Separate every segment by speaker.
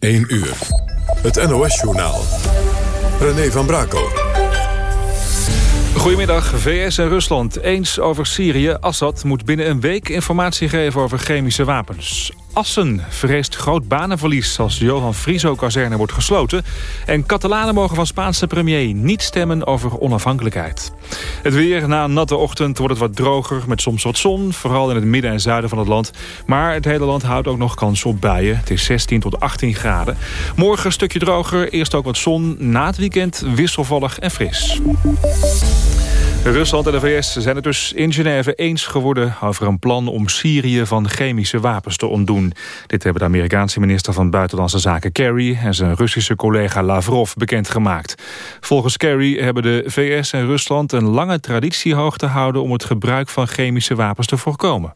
Speaker 1: 1 uur. Het NOS-journaal. René van Brakel.
Speaker 2: Goedemiddag. VS en Rusland eens over Syrië. Assad moet binnen een week informatie geven over chemische wapens. Assen vreest groot banenverlies als Johan Frieso-kazerne wordt gesloten. En Catalanen mogen van Spaanse premier niet stemmen over onafhankelijkheid. Het weer, na een natte ochtend wordt het wat droger met soms wat zon. Vooral in het midden en zuiden van het land. Maar het hele land houdt ook nog kans op buien. Het is 16 tot 18 graden. Morgen een stukje droger, eerst ook wat zon. Na het weekend wisselvallig en fris. Rusland en de VS zijn het dus in Genève eens geworden... over een plan om Syrië van chemische wapens te ontdoen. Dit hebben de Amerikaanse minister van Buitenlandse Zaken Kerry... en zijn Russische collega Lavrov bekendgemaakt. Volgens Kerry hebben de VS en Rusland een lange traditie hoog te houden... om het gebruik van chemische wapens te voorkomen.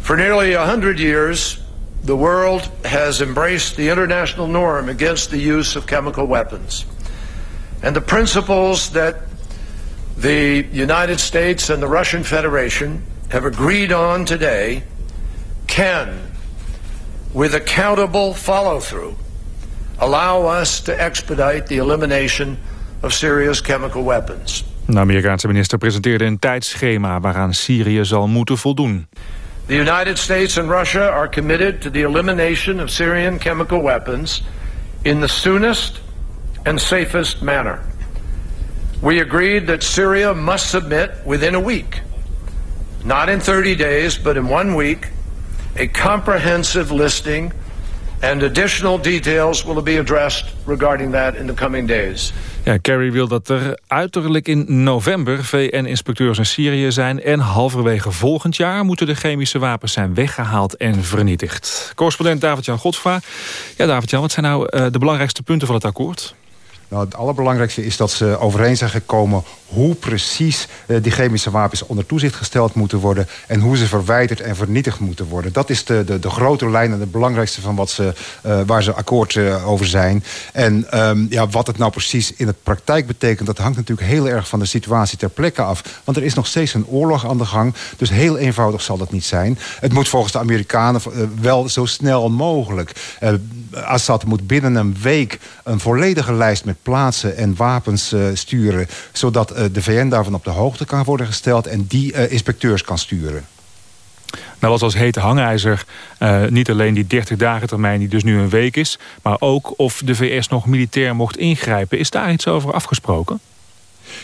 Speaker 3: For nearly 100 years... The world has embraced the international norm against the use of chemical weapons. And the principles that the United States and the Russian Federation have agreed on today can, with accountable follow through, allow us to expedite the elimination of Syria's chemical weapons.
Speaker 2: De Amerikaanse minister presenteerde een tijdschema waaraan Syrië zal moeten voldoen.
Speaker 3: The United States and Russia are committed to the elimination of Syrian chemical weapons in the soonest and safest manner. We agreed that Syria must submit within a week, not in 30 days, but in one week, a comprehensive listing and additional details will be addressed regarding that in the coming days.
Speaker 2: Ja, Kerry wil dat er uiterlijk in november VN-inspecteurs in Syrië zijn... en halverwege volgend jaar moeten de chemische wapens zijn weggehaald en vernietigd. Correspondent David-Jan Godfra. Ja, David-Jan, wat zijn nou uh, de belangrijkste punten van het akkoord?
Speaker 4: Nou, het allerbelangrijkste is dat ze overeen zijn gekomen... hoe precies uh, die chemische wapens onder toezicht gesteld moeten worden... en hoe ze verwijderd en vernietigd moeten worden. Dat is de, de, de grote lijn en het belangrijkste van wat ze, uh, waar ze akkoord uh, over zijn. En um, ja, wat het nou precies in de praktijk betekent... dat hangt natuurlijk heel erg van de situatie ter plekke af. Want er is nog steeds een oorlog aan de gang. Dus heel eenvoudig zal dat niet zijn. Het moet volgens de Amerikanen wel zo snel mogelijk. Assad moet binnen een week een volledige lijst met plaatsen en wapens sturen... zodat de VN daarvan op de hoogte kan worden gesteld... en die uh, inspecteurs kan sturen.
Speaker 2: Nou was als hete hangijzer uh, niet alleen die 30 dagen termijn die dus nu een week is... maar ook of de VS nog militair mocht ingrijpen. Is daar iets over afgesproken?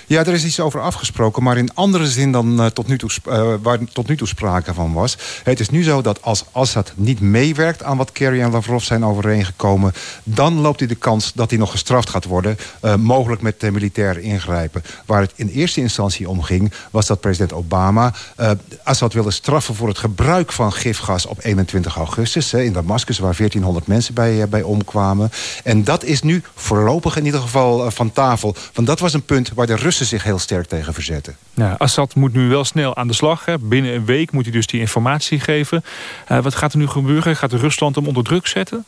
Speaker 4: Ja, er is iets over afgesproken, maar in andere zin dan uh, tot, nu toe, uh, waar tot nu toe sprake van was. Het is nu zo dat als Assad niet meewerkt aan wat Kerry en Lavrov zijn overeengekomen... dan loopt hij de kans dat hij nog gestraft gaat worden. Uh, mogelijk met militair ingrijpen. Waar het in eerste instantie om ging, was dat president Obama... Assad wilde straffen voor het gebruik van gifgas op 21 augustus... Hè, in Damascus, waar 1400 mensen bij, bij omkwamen. En dat is nu voorlopig in ieder geval van tafel. Want dat was een punt waar de Russen zich heel sterk tegen verzetten.
Speaker 2: Ja, Assad moet nu wel snel aan de slag. Hè. Binnen een week moet hij dus die informatie geven. Uh, wat gaat er nu gebeuren? Gaat Rusland hem onder druk zetten?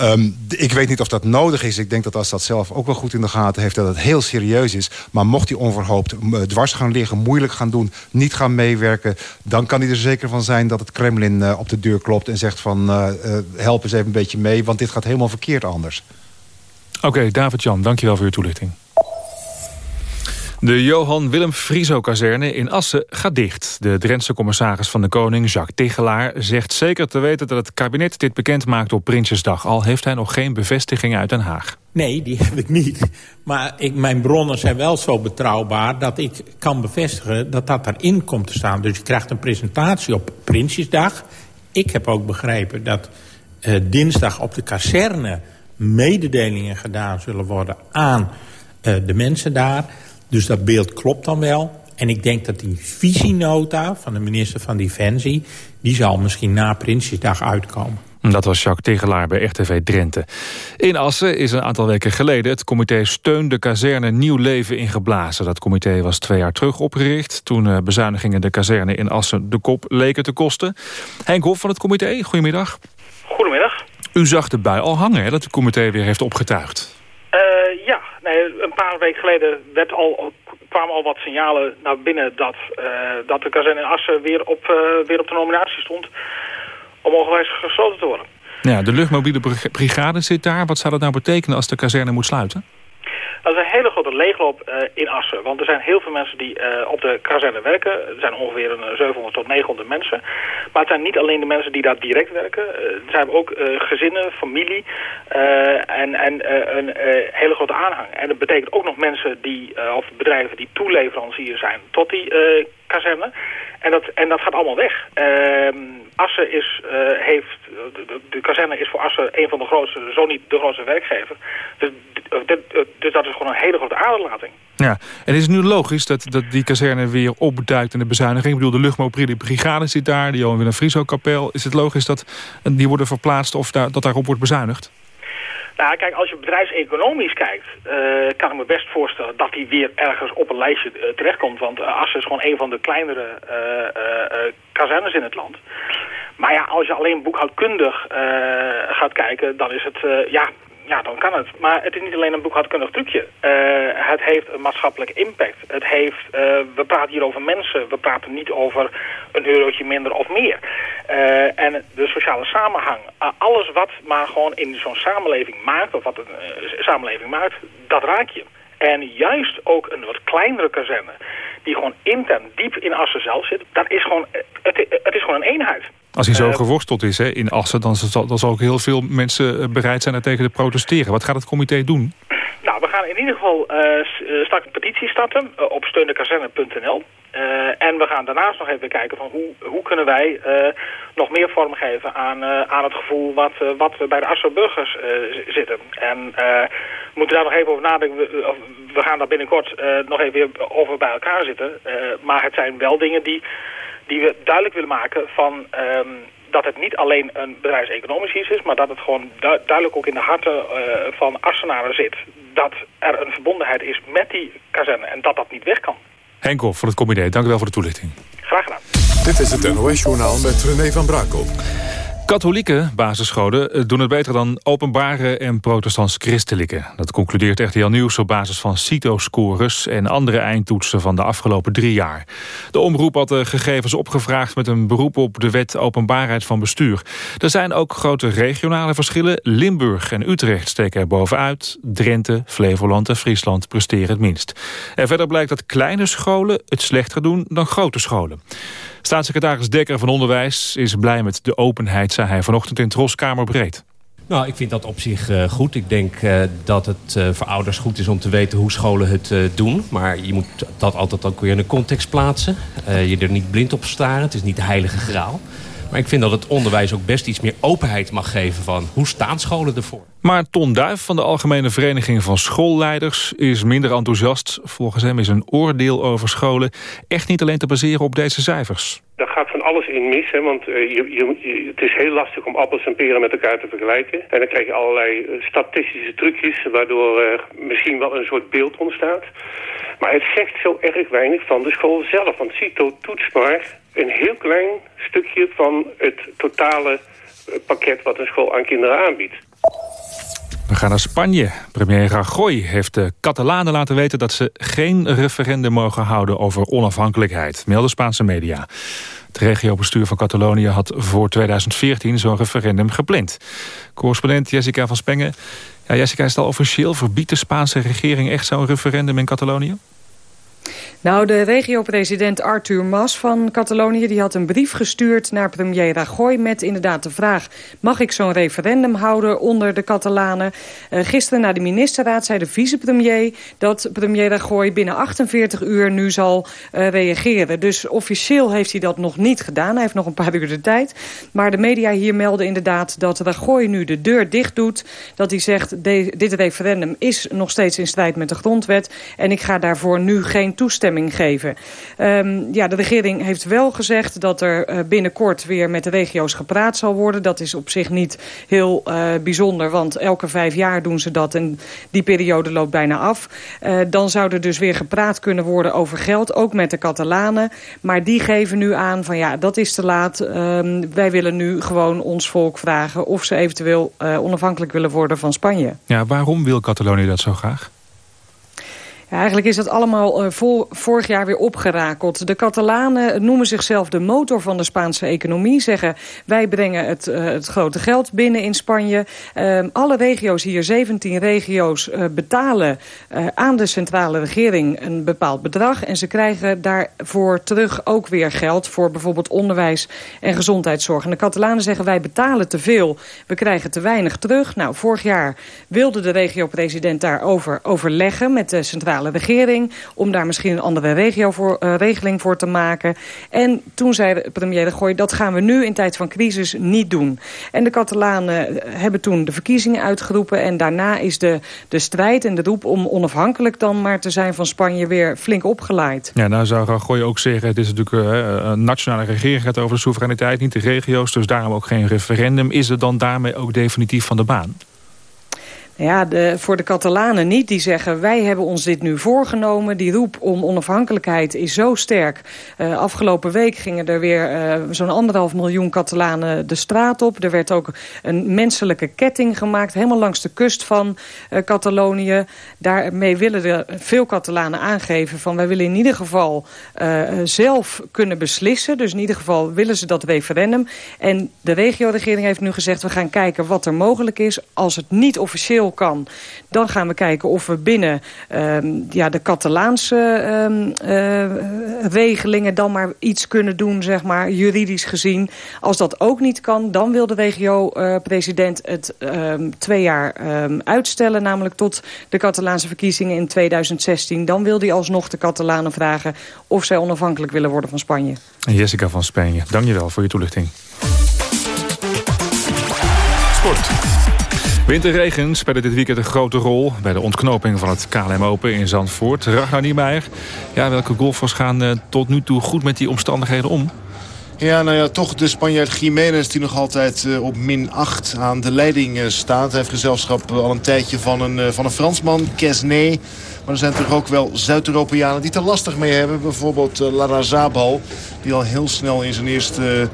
Speaker 4: Um, ik weet niet of dat nodig is. Ik denk dat als dat zelf ook wel goed in de gaten heeft... dat het heel serieus is. Maar mocht hij onverhoopt dwars gaan liggen... moeilijk gaan doen, niet gaan meewerken... dan kan hij er zeker van zijn dat het Kremlin uh, op de deur klopt... en zegt van uh, uh, help eens even een beetje mee... want dit gaat helemaal verkeerd anders.
Speaker 2: Oké, okay, David-Jan, dankjewel voor uw toelichting. De Johan Willem Frieso-kazerne in Assen gaat dicht. De Drentse commissaris van de Koning, Jacques Tichelaar... zegt zeker te weten dat het kabinet dit bekend maakt op Prinsjesdag. Al heeft hij nog geen bevestiging uit Den Haag.
Speaker 5: Nee, die heb ik niet. Maar ik, mijn bronnen zijn wel zo betrouwbaar... dat ik kan bevestigen dat dat erin komt te staan. Dus je krijgt een presentatie op Prinsjesdag. Ik heb ook begrepen dat uh, dinsdag op de kazerne... mededelingen gedaan zullen worden aan uh, de mensen daar... Dus dat beeld klopt dan wel. En ik denk dat die visienota van de minister van Defensie... die zal misschien na Prinsjesdag uitkomen.
Speaker 2: Dat was Jacques Tegelaar bij RTV Drenthe. In Assen is een aantal weken geleden het comité Steun de Kazerne Nieuw Leven ingeblazen. Dat comité was twee jaar terug opgericht... toen bezuinigingen de kazerne in Assen de kop leken te kosten. Henk Hof van het comité, goedemiddag.
Speaker 6: Goedemiddag.
Speaker 2: U zag de bui al hangen, hè, dat het comité weer heeft opgetuigd.
Speaker 6: Uh, ja, nee, paar weken geleden werd al, kwamen al wat signalen naar binnen dat, uh, dat de kazerne in Assen weer op, uh, weer op de nominatie stond om ongewijs gesloten te worden.
Speaker 2: Ja, de luchtmobiele brigade zit daar. Wat zou dat nou betekenen als de kazerne moet sluiten?
Speaker 6: Dat is een hele leegloop uh, in Assen. Want er zijn heel veel mensen die uh, op de kazerne werken. Er zijn ongeveer een 700 tot 900 mensen. Maar het zijn niet alleen de mensen die daar direct werken. Er zijn ook gezinnen, familie en, en een hele grote aanhang. En dat betekent ook nog mensen die, of bedrijven die toeleverancier zijn tot die kazerne. En dat, en dat gaat allemaal weg. Ehm, Assen is, heeft, de, de, kazerne is voor Assen een van de grootste, zo niet de grootste werkgever. Dus dus dat is gewoon een hele grote aderlating.
Speaker 2: Ja, en is het nu logisch dat, dat die kazerne weer opduikt in de bezuiniging? Ik bedoel, de luchtmobiele brigade zit daar, die Johan Willem Frieso kapel. Is het logisch dat die worden verplaatst of dat daarop wordt bezuinigd?
Speaker 6: Nou, kijk, als je bedrijfseconomisch kijkt, uh, kan ik me best voorstellen dat die weer ergens op een lijstje uh, terechtkomt. Want uh, Assen is gewoon een van de kleinere kazernes in het land. Maar ja, als je alleen boekhoudkundig gaat kijken, dan is het, ja, ja, dan kan het. Maar het is niet alleen een boekhoudkundig trucje. Uh, het heeft een maatschappelijke impact. Het heeft, uh, we praten hier over mensen. We praten niet over een eurotje minder of meer. Uh, en de sociale samenhang. alles wat maar gewoon in zo'n samenleving maakt, of wat een samenleving maakt, dat raak je. En juist ook een wat kleinere kazerne, die gewoon intern diep in Assen zelf zit, dat is gewoon, het, het is gewoon een eenheid.
Speaker 2: Als hij zo uh, geworsteld is hè, in Assen, dan zal, dan zal ook heel veel mensen eh, bereid zijn er tegen te protesteren. Wat gaat het comité doen?
Speaker 6: Nou, we gaan in ieder geval uh, straks een petitie starten op steundekazerne.nl. en we gaan daarnaast nog even kijken van hoe, hoe kunnen wij nog meer vorm geven aan, aan het gevoel wat, wat we bij de Assen burgers zitten. En we moeten daar nog even over nadenken. We, we gaan daar binnenkort nog even weer over bij elkaar zitten. maar het zijn wel dingen die die we duidelijk willen maken van um, dat het niet alleen een bedrijfseconomisch iets is... maar dat het gewoon du duidelijk ook in de harten uh, van Arsenalen zit... dat er een verbondenheid is met die kazerne en dat dat niet weg kan.
Speaker 2: Henkel van het comité, dank u wel voor de toelichting.
Speaker 6: Graag gedaan.
Speaker 1: Dit is het NOS-journaal met René van Brakel.
Speaker 2: Katholieke basisscholen eh, doen het beter dan openbare en protestants-christelijke. Dat concludeert RTL Nieuws op basis van CITO-scores... en andere eindtoetsen van de afgelopen drie jaar. De omroep had de gegevens opgevraagd met een beroep op de wet openbaarheid van bestuur. Er zijn ook grote regionale verschillen. Limburg en Utrecht steken er bovenuit. Drenthe, Flevoland en Friesland presteren het minst. En verder blijkt dat kleine scholen het slechter doen dan grote scholen. Staatssecretaris Dekker van Onderwijs is blij met de openheid, zei hij vanochtend in Troskamer Breed.
Speaker 7: Nou, ik vind dat op zich uh, goed. Ik denk uh, dat het uh, voor ouders goed is om te weten hoe scholen het doen. Maar je moet dat altijd ook weer in een context plaatsen. je er niet blind op staren. Het is niet de heilige graal. Maar ik vind dat het onderwijs ook best iets meer openheid mag geven van hoe staan scholen ervoor.
Speaker 2: Maar Ton Duif van de Algemene Vereniging van Schoolleiders is minder enthousiast. Volgens hem is een oordeel over scholen echt niet alleen te baseren op deze cijfers.
Speaker 8: Daar gaat van alles in mis, hè, want uh, je, je, het is heel lastig om appels en peren met elkaar te vergelijken. En dan krijg je allerlei uh, statistische trucjes, waardoor uh, misschien wel een soort beeld ontstaat. Maar het zegt zo erg weinig van de school zelf. Want CITO toetst maar een heel klein stukje van het totale pakket wat een school aan kinderen aanbiedt.
Speaker 2: We gaan naar Spanje. Premier Rajoy heeft de Catalanen laten weten... dat ze geen referendum mogen houden over onafhankelijkheid, melden Spaanse media. Het regiobestuur van Catalonië had voor 2014 zo'n referendum gepland. Correspondent Jessica van Spengen. Ja, Jessica, is al officieel? Verbiedt de Spaanse regering echt zo'n referendum in Catalonië?
Speaker 9: Nou, de regio-president Arthur Mas van Catalonië... die had een brief gestuurd naar premier Rajoy met inderdaad de vraag... mag ik zo'n referendum houden onder de Catalanen? Uh, gisteren na de ministerraad zei de vicepremier... dat premier Rajoy binnen 48 uur nu zal uh, reageren. Dus officieel heeft hij dat nog niet gedaan. Hij heeft nog een paar uur de tijd. Maar de media hier melden inderdaad dat Rajoy nu de deur dicht doet. Dat hij zegt, dit referendum is nog steeds in strijd met de grondwet... en ik ga daarvoor nu geen toestemming geven. Um, ja, de regering heeft wel gezegd dat er uh, binnenkort weer met de regio's gepraat zal worden. Dat is op zich niet heel uh, bijzonder, want elke vijf jaar doen ze dat en die periode loopt bijna af. Uh, dan zou er dus weer gepraat kunnen worden over geld, ook met de Catalanen. Maar die geven nu aan van ja, dat is te laat. Um, wij willen nu gewoon ons volk vragen of ze eventueel onafhankelijk willen worden van Spanje.
Speaker 2: Ja, waarom wil Catalonië dat zo graag?
Speaker 9: Eigenlijk is dat allemaal uh, vol, vorig jaar weer opgerakeld. De Catalanen noemen zichzelf de motor van de Spaanse economie. Zeggen wij brengen het, uh, het grote geld binnen in Spanje. Uh, alle regio's hier, 17 regio's, eh, betalen aan de centrale regering een bepaald bedrag. En ze krijgen daarvoor terug ook weer geld voor bijvoorbeeld onderwijs en gezondheidszorg. En de Catalanen zeggen wij betalen te veel, we krijgen te weinig terug. Nou, vorig jaar wilde de regio-president daarover overleggen met de centrale regering... om daar misschien een andere regio voor, uh, regeling voor te maken. En toen zei premier de Gooi, dat gaan we nu in tijd van crisis niet doen. En de Catalanen hebben toen de verkiezingen uitgeroepen... en daarna is de, de strijd en de roep om onafhankelijk dan maar te zijn van Spanje... weer flink opgeleid.
Speaker 2: Ja, nou zou Rajoy ook zeggen, het is natuurlijk uh, een nationale regering... gaat over de soevereiniteit, niet de regio's, dus daarom ook geen referendum. Is het dan daarmee ook definitief van de baan?
Speaker 9: Ja, de, voor de Catalanen niet. Die zeggen, wij hebben ons dit nu voorgenomen. Die roep om onafhankelijkheid is zo sterk. Uh, afgelopen week gingen er weer uh, zo'n anderhalf miljoen Catalanen de straat op. Er werd ook een menselijke ketting gemaakt, helemaal langs de kust van uh, Catalonië. Daarmee willen de veel Catalanen aangeven van... wij willen in ieder geval zelf kunnen beslissen. Dus in ieder geval willen ze dat referendum. En de regio-regering heeft nu gezegd... we gaan kijken wat er mogelijk is als het niet officieel kan. Dan gaan we kijken of we binnen um, ja, de Catalaanse um, uh, regelingen dan maar iets kunnen doen, zeg maar, juridisch gezien. Als dat ook niet kan, dan wil de regio-president uh, het um, twee jaar uitstellen, namelijk tot de Catalaanse verkiezingen in 2016. Dan wil hij alsnog de Catalanen vragen of zij onafhankelijk willen worden van Spanje.
Speaker 2: Jessica van Spanje, dank je wel voor je toelichting. Sport. Winterregen spelen dit weekend een grote rol bij de ontknoping van het KLM Open in Zandvoort. Ragnar Niemeyer, ja, welke golfers gaan uh, tot nu toe goed met die omstandigheden om?
Speaker 10: Ja, nou ja, toch de Spanjaard Jiménez die nog altijd uh, op min 8 aan de leiding uh, staat. Hij heeft gezelschap al een tijdje van een, van een Fransman, Kesney. Maar er zijn toch ook wel Zuid-Europeanen die er lastig mee hebben. Bijvoorbeeld Lara Zabal, die al heel snel in zijn eerste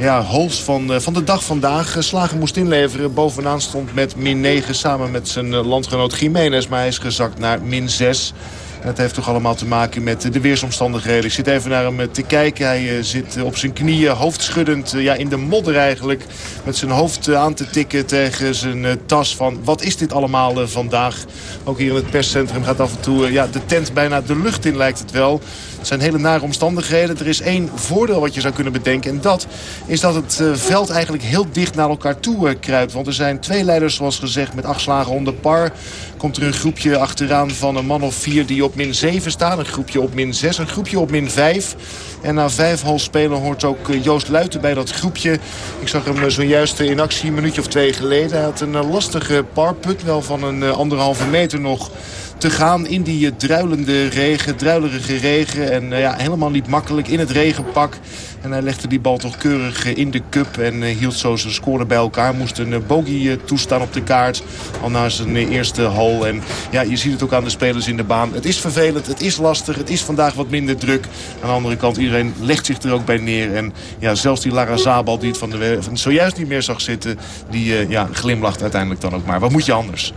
Speaker 10: ja, hols van, van de dag vandaag slagen moest inleveren. Bovenaan stond met min 9 samen met zijn landgenoot Jiménez. Maar hij is gezakt naar min 6. En het heeft toch allemaal te maken met de weersomstandigheden. Ik zit even naar hem te kijken. Hij zit op zijn knieën, hoofdschuddend, ja, in de modder eigenlijk. Met zijn hoofd aan te tikken tegen zijn tas van... wat is dit allemaal vandaag? Ook hier in het perscentrum gaat af en toe ja, de tent bijna de lucht in, lijkt het wel. Het zijn hele nare omstandigheden. Er is één voordeel wat je zou kunnen bedenken. En dat is dat het veld eigenlijk heel dicht naar elkaar toe kruipt. Want er zijn twee leiders, zoals gezegd, met acht slagen onder par. Komt er een groepje achteraan van een man of vier die op min 7 staan. Een groepje op min 6, een groepje op min 5. En na vijf hal spelen hoort ook Joost Luiten bij dat groepje. Ik zag hem zojuist in actie een minuutje of twee geleden. Hij had een lastige parput, wel van een anderhalve meter nog te gaan in die druilende regen, druilerige regen. En ja, helemaal niet makkelijk in het regenpak. En hij legde die bal toch keurig in de cup en hield zo zijn score bij elkaar. Moest een bogey toestaan op de kaart al na zijn eerste hole. En ja, je ziet het ook aan de spelers in de baan. Het is vervelend, het is lastig, het is vandaag wat minder druk. Aan de andere kant, iedereen legt zich er ook bij neer. En ja, zelfs die Lara Zabal die het van de, zojuist niet meer zag zitten... die uh, ja, glimlacht uiteindelijk dan ook maar. Wat moet je anders?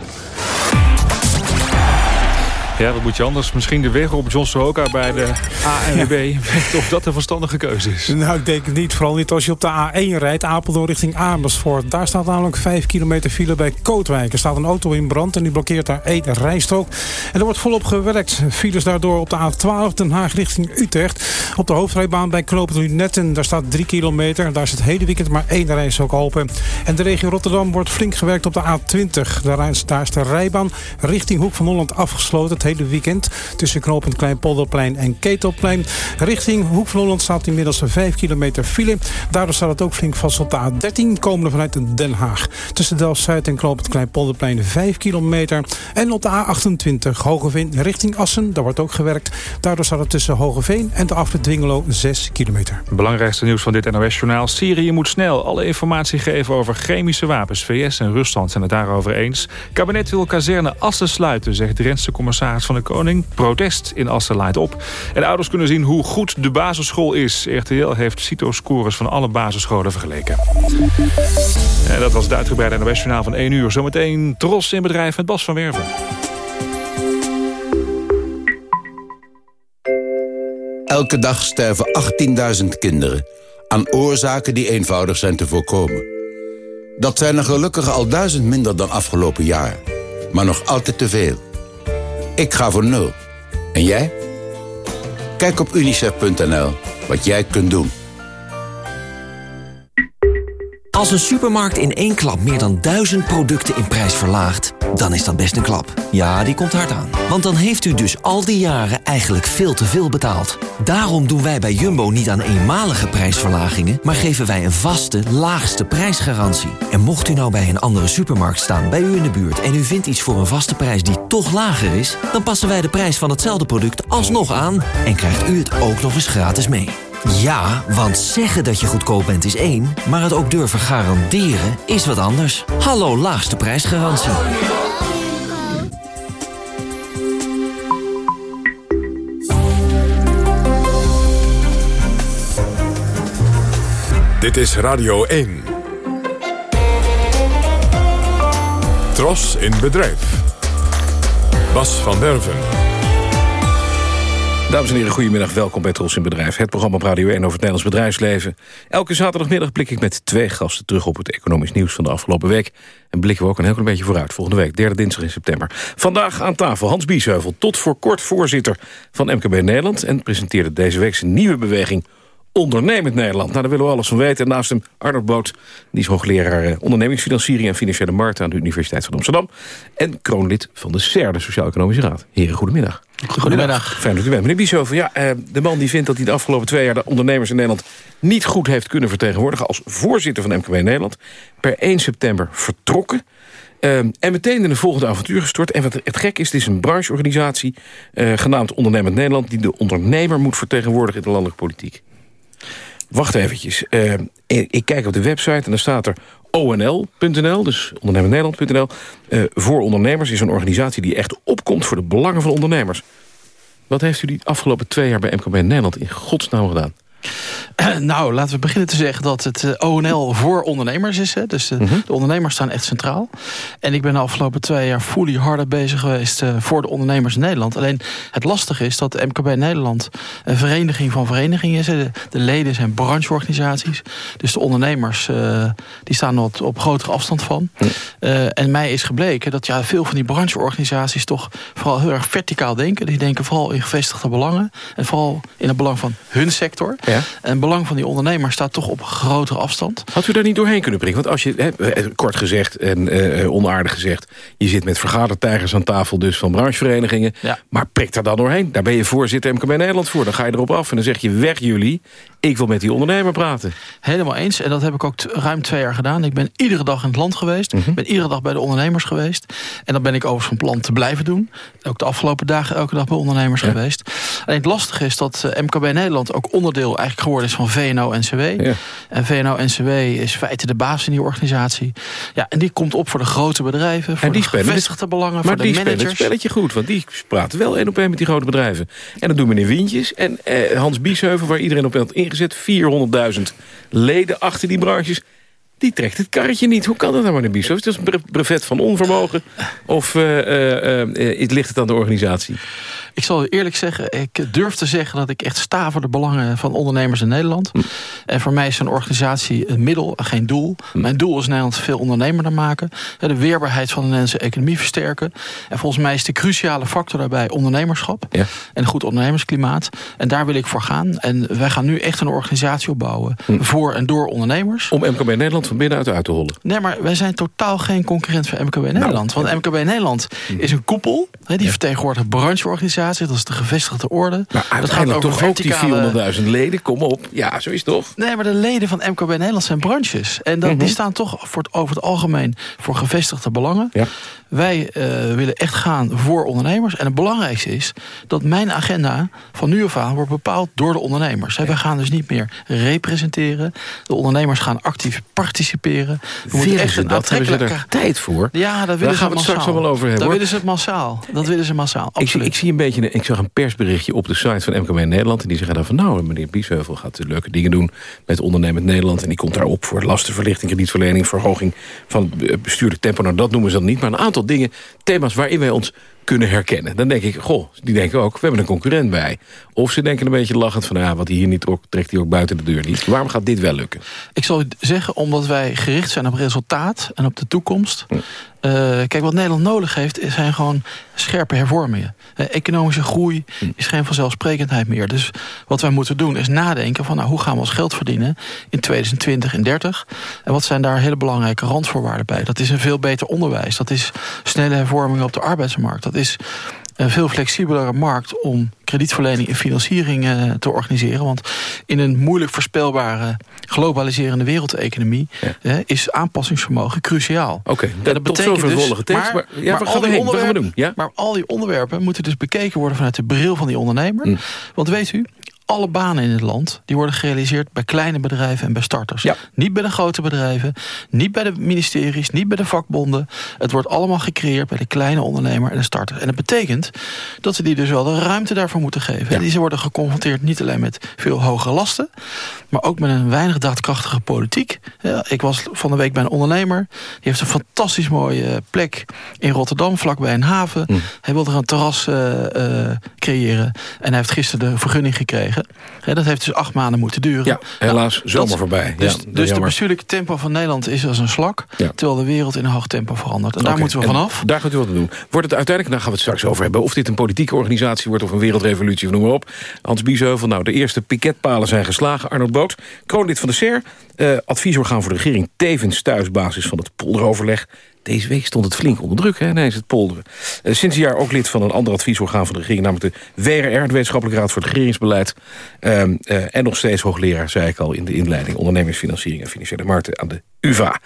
Speaker 2: Ja, wat moet je anders? Misschien de weg op John Sohoka bij de ANWB. Ja. Of dat een verstandige keuze is.
Speaker 11: Nou, ik denk het niet. Vooral niet als je op de A1 rijdt. Apeldoorn richting Amersfoort. Daar staat namelijk 5 kilometer file bij Kootwijk. Er staat een auto in brand en die blokkeert daar één rijstrook. En er wordt volop gewerkt. Files daardoor op de A12 Den Haag richting Utrecht. Op de hoofdrijbaan bij Knopen Lunetten. Daar staat 3 kilometer. Daar is het hele weekend maar één rijstrook open. En de regio Rotterdam wordt flink gewerkt op de A20. Daar is, daar is de rijbaan richting Hoek van Holland afgesloten hele weekend. Tussen knooppunt Kleinpolderplein en Ketelplein. Richting Hoek van Holland staat inmiddels een 5 kilometer file. Daardoor staat het ook flink vast op de A13 komende vanuit Den Haag. Tussen Delft-Zuid en knooppunt Kleinpolderplein 5 kilometer. En op de A28 Hogeveen richting Assen. Daar wordt ook gewerkt. Daardoor staat het tussen Hogeveen en de afrit Dwingelo 6 kilometer.
Speaker 2: Belangrijkste nieuws van dit NOS-journaal. Syrië moet snel alle informatie geven over chemische wapens. VS en Rusland zijn het daarover eens. Kabinet wil kazerne Assen sluiten, zegt Drentse commissaris van de Koning. Protest in Assen laait op. En ouders kunnen zien hoe goed de basisschool is. RTL heeft CITO-scores van alle basisscholen vergeleken. En dat was het uitgebreide NOS-journaal van 1 uur. Zometeen Tros in bedrijf met Bas van Werven.
Speaker 12: Elke dag sterven 18.000 kinderen aan oorzaken die eenvoudig zijn te voorkomen. Dat zijn er gelukkig al duizend minder dan afgelopen jaar. Maar nog altijd te veel. Ik ga voor nul. En jij? Kijk op unicef.nl wat jij kunt doen.
Speaker 13: Als een supermarkt in één klap meer dan duizend producten in prijs verlaagt... dan is dat best een klap. Ja, die komt hard aan. Want dan heeft u dus al die jaren eigenlijk veel te veel betaald. Daarom doen wij bij Jumbo niet aan eenmalige prijsverlagingen... maar geven wij een vaste, laagste prijsgarantie. En mocht u nou bij een andere supermarkt staan, bij u in de buurt... en u vindt iets voor een vaste prijs die toch lager is... dan passen wij de prijs van hetzelfde product alsnog aan... en krijgt u het ook nog eens gratis mee. Ja, want zeggen dat je goedkoop bent is één, maar het ook durven garanderen is wat anders. Hallo laagste prijsgarantie.
Speaker 1: Dit is Radio 1. Tros in bedrijf. Bas van Werven.
Speaker 14: Dames en heren, goedemiddag. Welkom bij Tros in Bedrijf. Het programma op Radio 1 over het Nederlands bedrijfsleven. Elke zaterdagmiddag blik ik met twee gasten terug op het economisch nieuws van de afgelopen week. En blikken we ook een heel klein beetje vooruit. Volgende week, derde dinsdag in september. Vandaag aan tafel Hans Biesheuvel, tot voor kort voorzitter van MKB Nederland... en presenteerde deze week zijn nieuwe beweging Ondernemend Nederland. Nou, daar willen we alles van weten. En naast hem Arnold Boot, die is hoogleraar eh, ondernemingsfinanciering en financiële markten aan de Universiteit van Amsterdam. En kroonlid van de SER, de Sociaal-Economische Raad. Heren, goedemiddag.
Speaker 15: Goedemiddag.
Speaker 14: Fijn dat u bent. Meneer Biesheuvel, ja, eh, de man die vindt dat hij de afgelopen twee jaar de ondernemers in Nederland niet goed heeft kunnen vertegenwoordigen als voorzitter van MKB Nederland. Per 1 september vertrokken. Uh, en meteen in een volgende avontuur gestort. En wat het gek is, het is een brancheorganisatie uh, genaamd Ondernemend Nederland... die de ondernemer moet vertegenwoordigen in de landelijke politiek. Wacht eventjes. Uh, ik kijk op de website en dan staat er onl.nl, dus ondernemendnederland.nl. Uh, voor ondernemers is een organisatie die echt opkomt voor de belangen van ondernemers. Wat heeft u die afgelopen twee jaar bij MKB Nederland in godsnaam gedaan?
Speaker 15: Nou, laten we beginnen te zeggen dat het eh, ONL voor ondernemers is. Hè? Dus de, mm -hmm. de, ondernemers staan echt centraal. En ik ben de afgelopen twee jaar fully harder bezig geweest... Uh, voor de ondernemers in Nederland. Alleen het lastige is dat de MKB Nederland... een vereniging van verenigingen is. De, de leden zijn brancheorganisaties. Dus de ondernemers uh, die staan op, op grotere afstand van. Mm. en mij is gebleken dat ja, veel van die brancheorganisaties... toch vooral heel erg verticaal denken. Die denken vooral in gevestigde belangen. En vooral in het belang van hun sector... Ja. En het belang van die ondernemer staat toch op grotere afstand.
Speaker 14: Had u daar niet doorheen kunnen prikken? Want als je, he, kort gezegd en uh, onaardig gezegd... je zit met vergadertijgers aan tafel dus van brancheverenigingen... Ja. maar prik daar dan doorheen. Daar ben je voorzitter MKB Nederland voor. Dan ga je erop af en dan zeg je weg jullie... ik wil met die ondernemer praten.
Speaker 15: Helemaal eens. En dat heb ik ook ruim twee jaar gedaan. Ik ben iedere dag in het land geweest. Ik mm -hmm. ben iedere dag bij de ondernemers geweest. En dat ben ik overigens van plan te blijven doen. Ook de afgelopen dagen elke dag bij ondernemers ja. geweest. Alleen het lastige is dat uh, MKB Nederland ook onderdeel eigenlijk geworden is van VNO-NCW. Ja. En VNO-NCW is feite de baas in die organisatie. Ja, en die komt op voor de grote bedrijven, voor
Speaker 14: en die
Speaker 15: de gevestigde belangen,
Speaker 14: maar
Speaker 15: voor de
Speaker 14: die
Speaker 15: managers.
Speaker 14: spelen het spelletje goed, want die praten wel één op één met die grote bedrijven. En dat doen meneer Wientjes en eh, Hans Biesheuvel, waar iedereen op had ingezet. 400.000 leden achter die branches. Die trekt het karretje niet. Hoe kan dat nou, meneer? Is dat een brevet van onvermogen? Of uh, ligt het aan de organisatie?
Speaker 15: Ik zal eerlijk zeggen, ik durf te zeggen dat ik echt sta voor de belangen van ondernemers in Nederland. Hm. En voor mij is een organisatie een middel, geen doel. Hm. Mijn doel is Nederland veel ondernemerder maken. De weerbaarheid van de Nederlandse economie versterken. En volgens mij is de cruciale factor daarbij ondernemerschap. Ja. En een goed ondernemersklimaat. En daar wil ik voor gaan. En wij gaan nu echt een organisatie opbouwen hm. voor en door ondernemers.
Speaker 14: Om MKB Nederland van binnenuit uit te hollen.
Speaker 15: Nee, maar wij zijn totaal geen concurrent van MKB Nederland. Nou, Want MKB Nederland is een koepel. Die ja. vertegenwoordigt brancheorganisaties dat is de gevestigde orde.
Speaker 14: Maar dat gaat over toch verticale... ook die 400.000 leden, kom op. Ja, zo is het toch?
Speaker 15: Nee, maar de leden van MKB Nederland zijn branches. En dat, mm -hmm. die staan toch voor het, over het algemeen voor gevestigde belangen. Ja. Wij uh, willen echt gaan voor ondernemers. En het belangrijkste is dat mijn agenda van nu af aan wordt bepaald door de ondernemers. Wij gaan dus niet meer representeren. De ondernemers gaan actief participeren.
Speaker 14: We moeten echt een ze er tijd voor?
Speaker 15: Ja, dat willen
Speaker 14: Daar gaan we het straks wel over hebben.
Speaker 15: Dat willen ze het massaal. Dat willen ze massaal.
Speaker 14: Ik zie, ik zie een beetje beetje... Ik zag een persberichtje op de site van MKB Nederland... en die zeggen dan van... nou, meneer Biesheuvel gaat leuke dingen doen met ondernemend Nederland... en die komt daarop voor lastenverlichting, kredietverlening... verhoging van bestuurlijk tempo. Nou, dat noemen ze dan niet, maar een aantal dingen... thema's waarin wij ons kunnen herkennen. Dan denk ik, goh, die denken ook, we hebben een concurrent bij. Of ze denken een beetje lachend van, ja, wat hij hier niet trekt, trekt hij ook buiten de deur niet. Waarom gaat dit wel lukken?
Speaker 15: Ik zal zeggen, omdat wij gericht zijn op resultaat en op de toekomst. Hm. Uh, kijk, wat Nederland nodig heeft, zijn gewoon scherpe hervormingen. Uh, economische groei hm. is geen vanzelfsprekendheid meer. Dus wat wij moeten doen is nadenken van... Nou, hoe gaan we ons geld verdienen in 2020 en 30? En wat zijn daar hele belangrijke randvoorwaarden bij? Dat is een veel beter onderwijs. Dat is snelle hervormingen op de arbeidsmarkt. Dat is een veel flexibelere markt om kredietverlening en financiering uh, te organiseren. Want in een moeilijk voorspelbare globaliserende wereldeconomie ja. is aanpassingsvermogen cruciaal.
Speaker 14: Oké, okay, dat, dat betekent dus, tekst. Maar, ja, maar, al die onderwerpen, doen? Ja?
Speaker 15: maar al die onderwerpen moeten dus bekeken worden vanuit de bril van die ondernemer. Mm. Want weet u, alle banen in het land die worden gerealiseerd bij kleine bedrijven en bij starters. Ja. Niet bij de grote bedrijven, niet bij de ministeries, niet bij de vakbonden. Het wordt allemaal gecreëerd bij de kleine ondernemer en de starter. En dat betekent dat ze die dus wel de ruimte daarvoor moeten geven. Ja. En die worden geconfronteerd niet alleen met veel hogere lasten, maar ook met een weinig daadkrachtige politiek. Ja, ik was van de week bij een ondernemer. Die heeft een fantastisch mooie plek in Rotterdam, vlakbij een haven. Mm. Hij wilde er een terras uh, uh, creëren. En hij heeft gisteren de vergunning gekregen dat heeft dus acht maanden moeten duren.
Speaker 14: Ja, helaas, nou, zomer voorbij.
Speaker 15: Dus, dus de bestuurlijke tempo van Nederland is als een slak... terwijl de wereld in een hoog tempo verandert. En daar moeten we vanaf.
Speaker 14: Daar gaat u wat doen. Wordt het uiteindelijk, daar gaan we het straks over hebben... of dit een politieke organisatie wordt of een wereldrevolutie, of noem maar op. Hans Biesheuvel, nou, de eerste piketpalen zijn geslagen. Arnold Boot, kroonlid van de SER... Uh, adviesorgaan voor de regering, tevens thuisbasis van het polderoverleg. Deze week stond het flink onder druk, hè, ineens het polderen. Uh, sinds een jaar ook lid van een ander adviesorgaan van de regering... namelijk de WRR, de Wetenschappelijke Raad voor het Regeringsbeleid. Uh, uh, en nog steeds hoogleraar, zei ik al in de inleiding... ondernemingsfinanciering en financiële markten aan de UvA.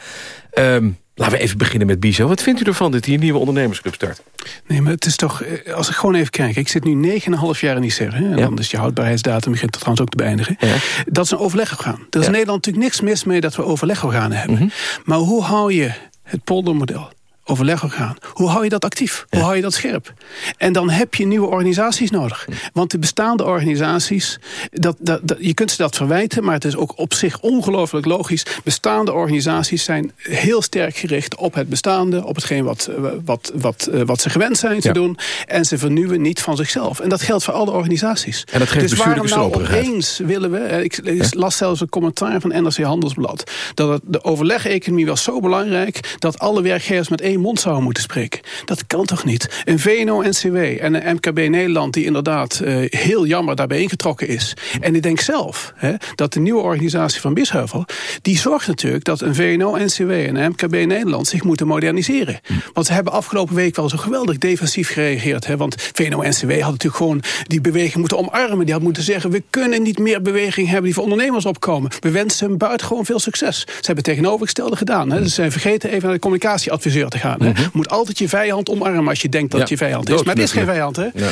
Speaker 14: Ehm, laten we even beginnen met Bizo. Wat vindt u ervan dat hier een nieuwe ondernemersclub start?
Speaker 16: Nee, maar het is toch... eh, Als ik gewoon even kijk. Ik zit nu 9,5 jaar in die SER. En ja. dan is je houdbaarheidsdatum begint trouwens ook te beëindigen. Ja. Dat is een overlegorgaan. Er is in Nederland natuurlijk niks mis mee dat we overlegorganen hebben. Mm -hmm. Maar hoe hou je het poldermodel overleg gaan. Hoe hou je dat actief? Hoe hou je dat scherp? En dan heb je nieuwe organisaties nodig. Want de bestaande organisaties, dat, dat, dat, je kunt ze dat verwijten... maar het is ook op zich ongelooflijk logisch. Bestaande organisaties zijn heel sterk gericht op het bestaande... op hetgeen wat, wat, wat, wat ze gewend zijn te ja. doen. En ze vernieuwen niet van zichzelf. En dat geldt voor alle organisaties.
Speaker 14: En dat geeft
Speaker 16: dus waarom nou opeens willen we... Ik, ik las zelfs een commentaar van NRC Handelsblad... dat het, de overleg-economie was zo belangrijk... dat alle werkgevers met één mond zouden moeten spreken. Dat kan toch niet? Een VNO-NCW en een MKB Nederland... die inderdaad uh, heel jammer daarbij ingetrokken is. En ik denk zelf hè, dat de nieuwe organisatie van Bisheuvel... die zorgt natuurlijk dat een VNO-NCW en een MKB Nederland... zich moeten moderniseren. Want ze hebben afgelopen week wel zo geweldig defensief gereageerd. Hè, want VNO-NCW had natuurlijk gewoon die beweging moeten omarmen. Die had moeten zeggen, we kunnen niet meer beweging hebben... die voor ondernemers opkomen. We wensen hem buitengewoon veel succes. Ze hebben tegenovergestelde gedaan. Hè. Ze zijn vergeten even naar de communicatieadviseur te gaan. -hmm. moet altijd je vijand omarmen als je denkt dat ja. je vijand is. Maar het is geen vijand. Hè? Ja.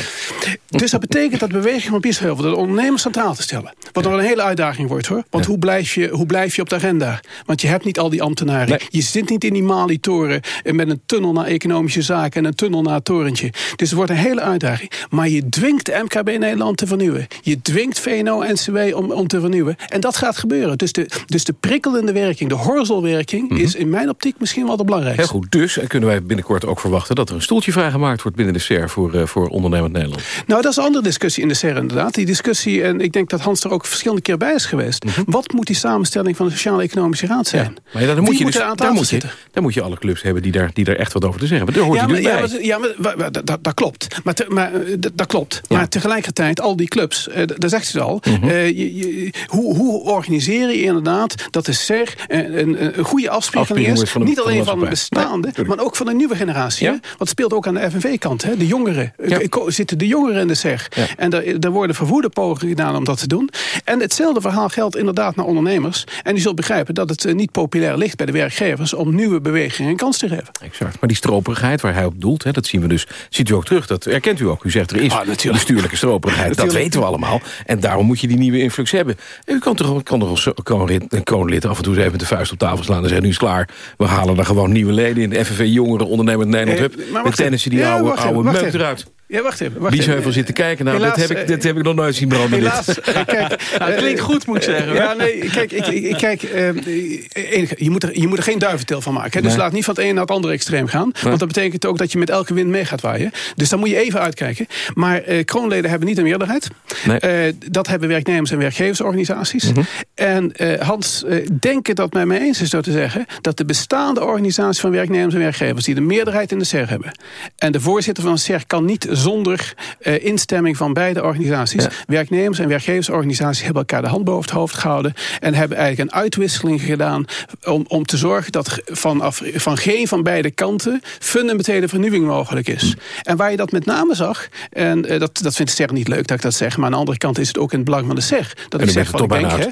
Speaker 16: Dus dat betekent dat beweging van Biesheuvel... de ondernemers centraal te stellen. Wat nog een hele uitdaging wordt. hoor. Want hoe, blijf je, hoe blijf je op de agenda? Want je hebt niet al die ambtenaren. Nee. Je zit niet in die Mali-toren... met een tunnel naar economische zaken... en een tunnel naar het torentje. Dus het wordt een hele uitdaging. Maar je dwingt de MKB Nederland te vernieuwen. Je dwingt VNO-NCW om, om te vernieuwen. En dat gaat gebeuren. Dus de, dus de prikkelende werking, de horzelwerking... Mm -hmm. is in mijn optiek misschien wel de belangrijkste.
Speaker 14: Heel goed. Dus kunnen wij binnenkort ook verwachten... dat er een stoeltje vrijgemaakt wordt binnen de SER voor, uh, voor ondernemend Nederland?
Speaker 16: Nou, dat is een andere discussie in de SER inderdaad. Die discussie, en ik denk dat Hans er ook verschillende keer bij is geweest. Mm -hmm. Wat moet die samenstelling van de Sociaal-Economische Raad zijn?
Speaker 14: Ja. Maar ja, dan moet je dus, daar, moet je, daar moet je alle clubs hebben die daar, die daar echt wat over te zeggen hebben. Daar hoort ja, maar, dus
Speaker 16: ja, maar, ja, maar, dat, dat klopt. Maar, te, maar dat klopt. Ja. Maar tegelijkertijd, al die clubs, uh, daar zegt ze al... Mm -hmm. uh, je, je, hoe, hoe organiseer je inderdaad dat de SER een, een, een goede afspiegeling is? De, niet alleen van de bestaande, nee, maar ook van de nieuwe generatie. Ja? Wat speelt ook aan de FNV-kant. De jongeren. Ja. Zitten de jongeren in de. Ja. En er, er worden vervoerde pogingen gedaan om dat te doen. En hetzelfde verhaal geldt inderdaad naar ondernemers. En je zult begrijpen dat het niet populair ligt bij de werkgevers... om nieuwe bewegingen een kans te geven.
Speaker 14: Exact. Maar die stroperigheid waar hij op doelt, hè, dat zien we dus, ziet u ook terug. Dat herkent u ook. U zegt er is ah, bestuurlijke stroperigheid. dat weten we allemaal. En daarom moet je die nieuwe influx hebben. U kan toch, kan toch als kroonlid af en toe even de vuist op tafel slaan... en zeggen, nu is klaar. We halen er gewoon nieuwe leden in. De FNV Jongeren Ondernemend Nederland. Eh, met tennissen die ja, oude, oude meuk eruit.
Speaker 16: Ja, wacht even. Wacht
Speaker 14: Biesheuvel
Speaker 16: even.
Speaker 14: zit te kijken. Nou,
Speaker 16: Helaas,
Speaker 14: dat, heb ik,
Speaker 16: eh,
Speaker 14: dat heb ik nog nooit zien branden. dit.
Speaker 16: Helaas, eh, kijk...
Speaker 15: Nou, het klinkt goed, moet ik zeggen.
Speaker 16: Ja, nee, kijk, ik, ik, kijk je, moet er, je moet er geen duiventil van maken. Hè? Dus
Speaker 14: Nee.
Speaker 16: laat niet van het ene naar het andere extreem gaan. Want dat betekent ook dat je met elke wind mee gaat waaien. Dus daar moet je even uitkijken. Maar eh, kroonleden hebben niet een meerderheid. Eh, dat hebben werknemers- en werkgeversorganisaties. En eh, Hans, eh, denken dat mij eens is door te zeggen... dat de bestaande organisatie van werknemers en werkgevers... die de meerderheid in de SER hebben... en de voorzitter van de SER kan niet zonder eh, instemming van beide organisaties... werknemers- en werkgeversorganisaties hebben elkaar de hand boven het hoofd gehouden... en hebben eigenlijk een uitwisseling gedaan... om, om te zorgen dat vanaf, van geen van beide kanten... fundamentele vernieuwing mogelijk is. En waar je dat met name zag... en eh, dat, dat vindt de SER niet leuk dat ik dat zeg... maar aan de andere kant is het ook in het belang van de SER... dat ik zeg wat ik denk. hè.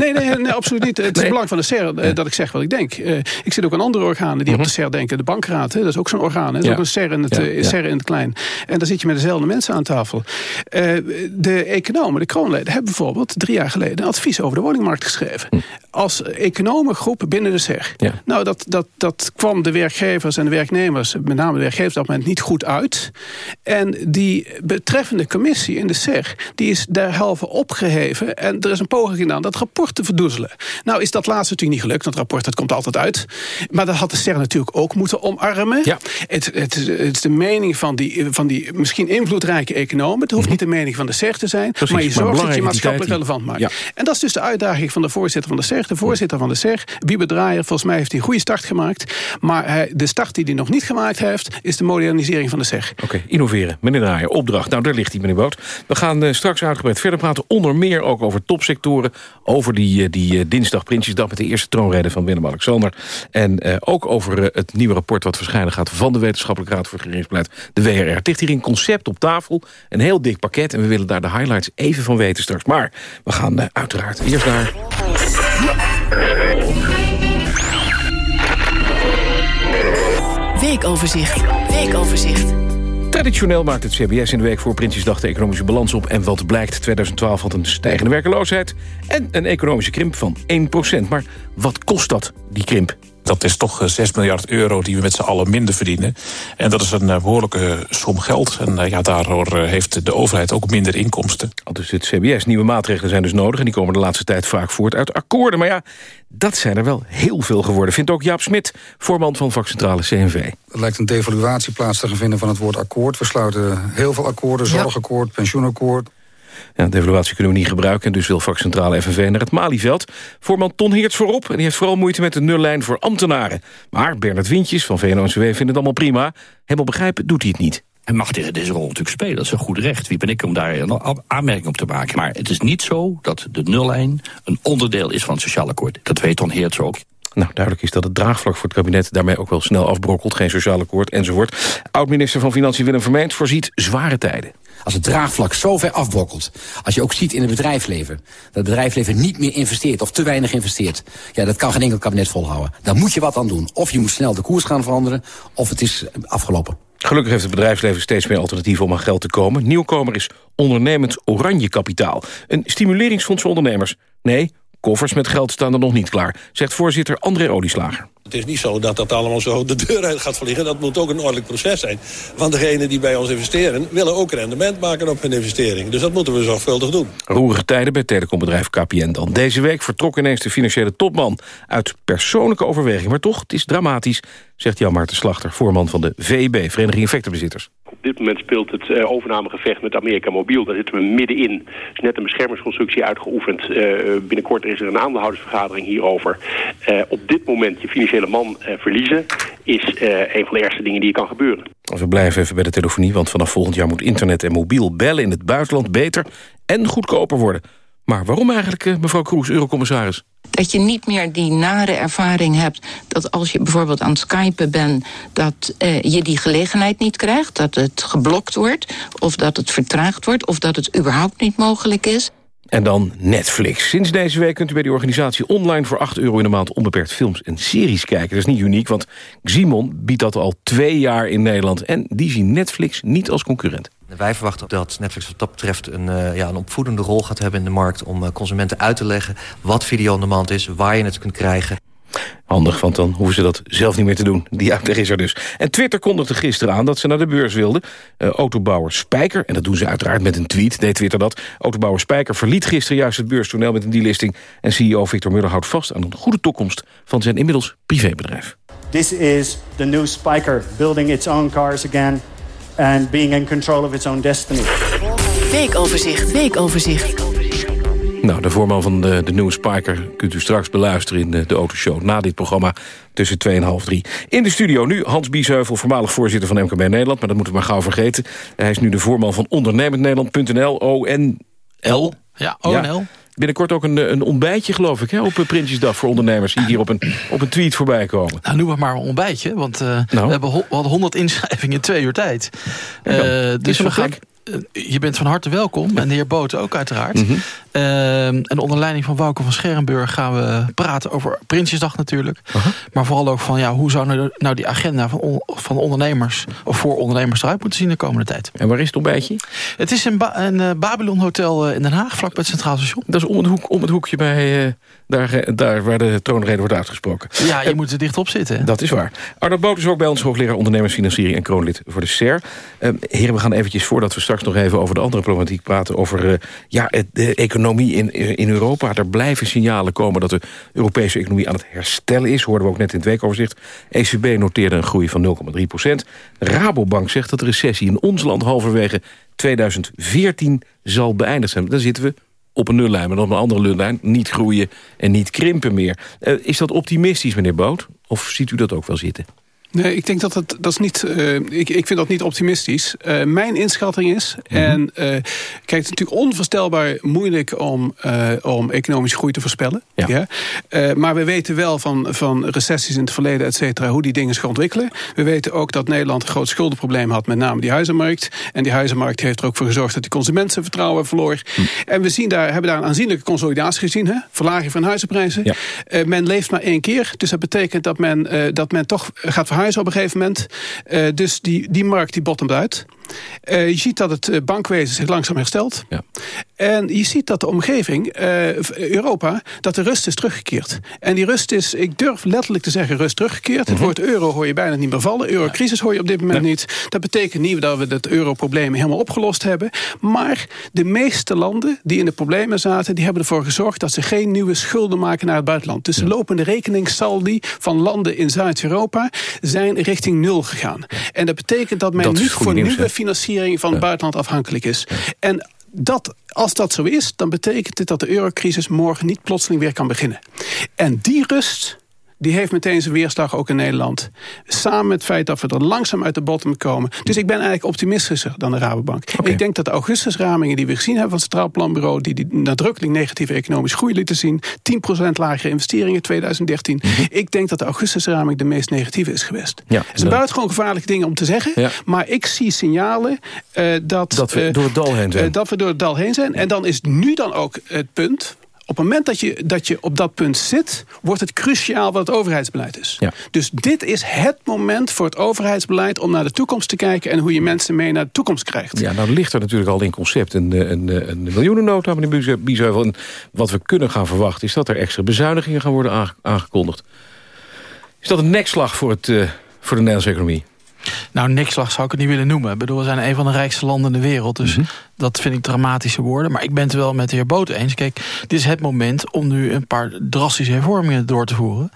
Speaker 16: nee, nee, nee, absoluut niet. Het is het belang van de SER eh, dat ik zeg wat ik denk. Ik zit ook aan andere organen die op de SER denken. De bankraad, hè, dat is ook zo'n orgaan. Hè. Dat is
Speaker 14: Ja.
Speaker 16: ook een SER in, het,
Speaker 14: ja.
Speaker 16: SER in het klein. En daar zit je met dezelfde mensen aan tafel. Eh, de economen, de kroonleden, hebben bijvoorbeeld drie jaar geleden... een advies over de woningmarkt geschreven.
Speaker 14: Hm.
Speaker 16: Als economengroep binnen de SER.
Speaker 14: Ja.
Speaker 16: Nou, dat, dat, dat kwam de werkgevers en de werknemers... met name de werkgevers op dat moment niet goed uit. En die betreffende commissie in de SER... die is derhalve opgeheven. En er is een poging gedaan dat rapport te verdoezelen. Nou is dat laatste natuurlijk niet gelukt. Want het rapport dat komt altijd uit. Maar dat had de SER natuurlijk ook moeten omarmen. Het, het, is- het is de mening van die, van die misschien invloedrijke economen. Het hoeft niet de mening van de SER te zijn.
Speaker 14: Precies,
Speaker 16: maar je
Speaker 14: maar
Speaker 16: zorgt dat je maatschappelijk relevant maakt. En dat is dus de uitdaging van de voorzitter van de SER. De voorzitter van de SER, Wiebe Draaier, volgens mij heeft hij een goede start gemaakt. Maar hij, de start die hij nog niet gemaakt heeft... is de modernisering van de SER.
Speaker 14: Oké, innoveren. Meneer Draaier, opdracht. Nou, daar ligt hij, meneer Boot. We gaan eh, straks uitgebreid verder praten. Onder meer ook over topsectoren. Over die, eh, die eh, dinsdag Prinsjesdag met de eerste troonrede van Willem-Alexander. En eh, ook over eh, het nieuwe rapport wat verschijnen gaat... van de Wetenschappelijke Raad voor het Regeringsbeleid, de WRR. Ligt hier in concept op tafel. Een heel dik pakket. En we willen daar de highlights even van weten straks. Maar we gaan eh, uiteraard eerst naar...
Speaker 17: Weekoverzicht. Weekoverzicht.
Speaker 14: Traditioneel maakt het CBS in de week voor Prinsjesdag de economische balans op. En wat blijkt, 2012 had een stijgende werkeloosheid... en een economische krimp van 1% Maar wat kost dat, die krimp?
Speaker 18: Dat is toch eh, 6 miljard euro die we met z'n allen minder verdienen. En dat is een eh, behoorlijke som geld. En eh, ja, daardoor eh, heeft de overheid ook minder inkomsten.
Speaker 14: Al dus het CBS. Nieuwe maatregelen zijn dus nodig... en die komen de laatste tijd vaak voort uit akkoorden. Maar ja, dat zijn er wel heel veel geworden. Vindt ook Jaap Smit, voorman van vakcentrale CNV.
Speaker 19: Er lijkt een devaluatie plaats te gaan vinden van het woord akkoord. We sluiten heel veel akkoorden, zorgakkoord, pensioenakkoord.
Speaker 14: De evaluatie kunnen we niet gebruiken... en dus wil vakcentrale FNV naar het Malieveld. Voorman Ton Heerts voorop en die heeft vooral moeite met de nullijn voor ambtenaren. Maar Bernard Wintjes van VNO-NCW vindt het allemaal prima. Helemaal begrijpen doet hij het niet.
Speaker 20: Hij mag deze rol natuurlijk spelen, dat is een goed recht. Wie ben ik om daar een aanmerking op te maken? Maar het is niet zo dat de nullijn een onderdeel is van het sociaal akkoord. Dat weet Ton Heerts ook.
Speaker 14: Nou, duidelijk is dat het draagvlak voor het kabinet daarmee ook wel snel afbrokkelt. Geen sociaal akkoord enzovoort. Oud-minister van Financiën Willem Vermeend voorziet zware tijden.
Speaker 21: Als het draagvlak zo ver afbrokkelt, als je ook ziet in het bedrijfsleven... dat het bedrijfsleven niet meer investeert of te weinig investeert... ja, dat kan geen enkel kabinet volhouden. Daar moet je wat aan doen. Of je moet snel de koers gaan veranderen, of het is afgelopen.
Speaker 14: Gelukkig heeft het bedrijfsleven steeds meer alternatieven om aan geld te komen. Nieuwkomer is ondernemend oranje kapitaal. Een stimuleringsfonds voor ondernemers. Nee, koffers met geld staan er nog niet klaar, zegt voorzitter André Olieslager.
Speaker 22: Het is niet zo dat dat allemaal zo de deur uit gaat vliegen. Dat moet ook een ordelijk proces zijn. Want degenen die bij ons investeren... willen ook rendement maken op hun investering. Dus dat moeten we zorgvuldig doen.
Speaker 14: Roerige tijden bij telecombedrijf KPN dan. Deze week vertrok ineens de financiële topman uit persoonlijke overweging. Maar toch, het is dramatisch, zegt Jan Maarten Slachter... voorman van de VEB, Vereniging Effectenbezitters.
Speaker 23: Dit moment speelt het eh, overnamegevecht met Amerika Mobiel. Daar zitten we middenin. Er is net een beschermingsconstructie uitgeoefend. Eh, binnenkort is er een aandeelhoudersvergadering hierover. Eh, op dit moment je financiële man verliezen... is een van de ergste dingen die kan gebeuren.
Speaker 14: We blijven even bij de telefonie, want vanaf volgend jaar moet internet en mobiel bellen in het buitenland beter en goedkoper worden. Maar waarom eigenlijk, eh, mevrouw Kroes, eurocommissaris?
Speaker 24: Dat je niet meer die nare ervaring hebt dat als je bijvoorbeeld aan het skypen bent... dat eh, je die gelegenheid niet krijgt, dat het geblokt wordt... of dat het vertraagd wordt, of dat het überhaupt niet mogelijk is.
Speaker 14: En dan Netflix. Sinds deze week kunt u bij die organisatie online voor 8 euro in de maand onbeperkt films en series kijken. Dat is niet uniek, want Ximon biedt dat al twee jaar in Nederland. En die zien Netflix niet als concurrent.
Speaker 25: Wij verwachten dat Netflix wat dat betreft een, eh, ja, een opvoedende rol gaat hebben in de markt... om eh, consumenten uit te leggen wat video on demand is, waar je het kunt krijgen.
Speaker 14: Handig, want dan hoeven ze dat zelf niet meer te doen. Die uitleg is er dus. En Twitter kondigde gisteren aan dat ze naar de beurs wilden. Uh, autobouwer Spijker, en dat doen ze uiteraard met een tweet, deed Twitter dat. Autobouwer Spijker verliet gisteren juist het beurstoneel met een delisting. En CEO Victor Muller houdt vast aan een goede toekomst van zijn inmiddels privébedrijf.
Speaker 26: This is the new Spijker, building its own cars again and being in control of its own destiny.
Speaker 17: Weekoverzicht, weekoverzicht.
Speaker 14: Nou, de voorman van de, de nieuwe Spiker kunt u straks beluisteren in de, de Autoshow... na dit programma tussen 2 en half 3. In de studio nu Hans Biesheuvel, voormalig voorzitter van MKB Nederland... maar dat moeten we maar gauw vergeten. Hij is nu de voorman van ondernemendnederland.nl, ONL.
Speaker 15: Ja, ONL.
Speaker 14: Binnenkort ook een, een ontbijtje, geloof ik, hè, op Prinsjesdag voor ondernemers... die hier op een, op een tweet voorbij komen.
Speaker 15: Nou, noem maar een ontbijtje, want uh, nou. we, hebben we hadden 100 inschrijvingen in twee uur tijd.
Speaker 14: Uh, dus we gaan,
Speaker 15: je bent van harte welkom. En de heer Boot ook uiteraard. Mm en onder leiding van Wouke van Scherrenburg gaan we praten over Prinsjesdag natuurlijk. Maar vooral ook van ja, hoe zou nou, nou die agenda van, van ondernemers... of voor ondernemers eruit moeten zien de komende tijd.
Speaker 14: En waar is het ontbijtje?
Speaker 15: Het is een, een uh, Babylon Hotel in Den Haag, vlak bij het Centraal Station.
Speaker 14: Dat is om het, hoek, om het hoekje bij... Uh, daar, daar waar de troonrede wordt uitgesproken.
Speaker 15: Ja, je moet er dicht op zitten.
Speaker 14: Dat is waar. Arno Boot is ook bij ons hoogleraar ondernemersfinanciering en kroonlid voor de SER. Uh, heren, we gaan eventjes voordat we straks nog even over de andere problematiek praten... over ja, de economie in, in Europa. Er blijven signalen komen dat de Europese economie aan het herstellen is. Hoorden we ook net in het weekoverzicht. ECB noteerde een groei van 0,3 procent. Rabobank zegt dat de recessie in ons land halverwege 2014 zal beëindigd zijn. Dan zitten we op een nullijn, maar op een andere nullijn. Niet groeien en niet krimpen meer. Uh, is dat optimistisch, meneer Boot? Of ziet u dat ook wel zitten?
Speaker 16: Nee, ik denk dat het dat is niet. Uh, ik, ik vind dat niet optimistisch. Uh, mijn inschatting is. Mm -hmm. En uh, kijk, het is natuurlijk onvoorstelbaar moeilijk om, om economische groei te voorspellen. Ja. ja? maar we weten wel van, van recessies in het verleden, et cetera, hoe die dingen zich ontwikkelen. We weten ook dat Nederland een groot schuldenprobleem had, met name die huizenmarkt. En die huizenmarkt heeft er ook voor gezorgd dat die consumenten vertrouwen verloor. Mm. En we zien daar, hebben daar een aanzienlijke consolidatie gezien. Hè? Verlaging van huizenprijzen. Ja. men leeft maar één keer. Dus dat betekent dat men, dat men toch gaat verhuizen op een gegeven moment. Uh, dus die, die markt die bottomt uit. Uh, je ziet dat het bankwezen zich langzaam herstelt. Ja. En je ziet dat de omgeving, uh, Europa, dat de rust is teruggekeerd. En die rust is, ik durf letterlijk te zeggen, rust teruggekeerd. Mm -hmm. Het woord euro hoor je bijna niet meer vallen. Eurocrisis hoor je op dit moment ja. niet. Dat betekent niet dat we het europrobleem helemaal opgelost hebben. Maar de meeste landen die in de problemen zaten... die hebben ervoor gezorgd dat ze geen nieuwe schulden maken naar het buitenland. Dus de lopende rekeningssaldi van landen in Zuid-Europa... zijn richting nul gegaan. En dat betekent dat men dat niet voor nieuws, nieuwe financiering van het buitenland afhankelijk is. En dat, als dat zo is, dan betekent het dat de eurocrisis morgen niet plotseling weer kan beginnen. En die rust die heeft meteen zijn weerslag ook in Nederland. Samen met het feit dat we er langzaam uit de bottom komen. Dus ik ben eigenlijk optimistischer dan de Rabobank. Okay. Ik denk dat de augustusramingen die we gezien hebben van het Centraal Planbureau... die, die nadrukkelijk negatieve economische groei lieten zien... 10% lagere investeringen in 2013. Mm -hmm. Ik denk dat de augustusraming de meest negatieve is geweest. Ja, het is een buitengewoon gevaarlijke dingen om te zeggen. Ja. Maar ik zie signalen uh, dat...
Speaker 14: Dat we uh, door het dal heen zijn.
Speaker 16: Uh, dat we door het dal heen zijn. En dan is nu dan ook het punt op het moment dat je, dat je op dat punt zit... wordt het cruciaal wat het overheidsbeleid is. Ja. Dus dit is het moment voor het overheidsbeleid... om naar de toekomst te kijken... en hoe je mensen mee naar de toekomst krijgt.
Speaker 14: Ja, nou ligt er natuurlijk al in concept een, een, een miljoenennota... meneer Biesheuvel. En wat we kunnen gaan verwachten... is dat er extra bezuinigingen gaan worden aangekondigd. Is dat een nekslag voor, het, uh, voor de Nederlandse economie?
Speaker 15: Nou, nekslag zou ik het niet willen noemen. Ik bedoel, we zijn een van de rijkste landen in de wereld. Dus mm -hmm. dat vind ik dramatische woorden. Maar ik ben het wel met de heer Boot eens. Kijk, dit is het moment om nu een paar drastische hervormingen door te voeren.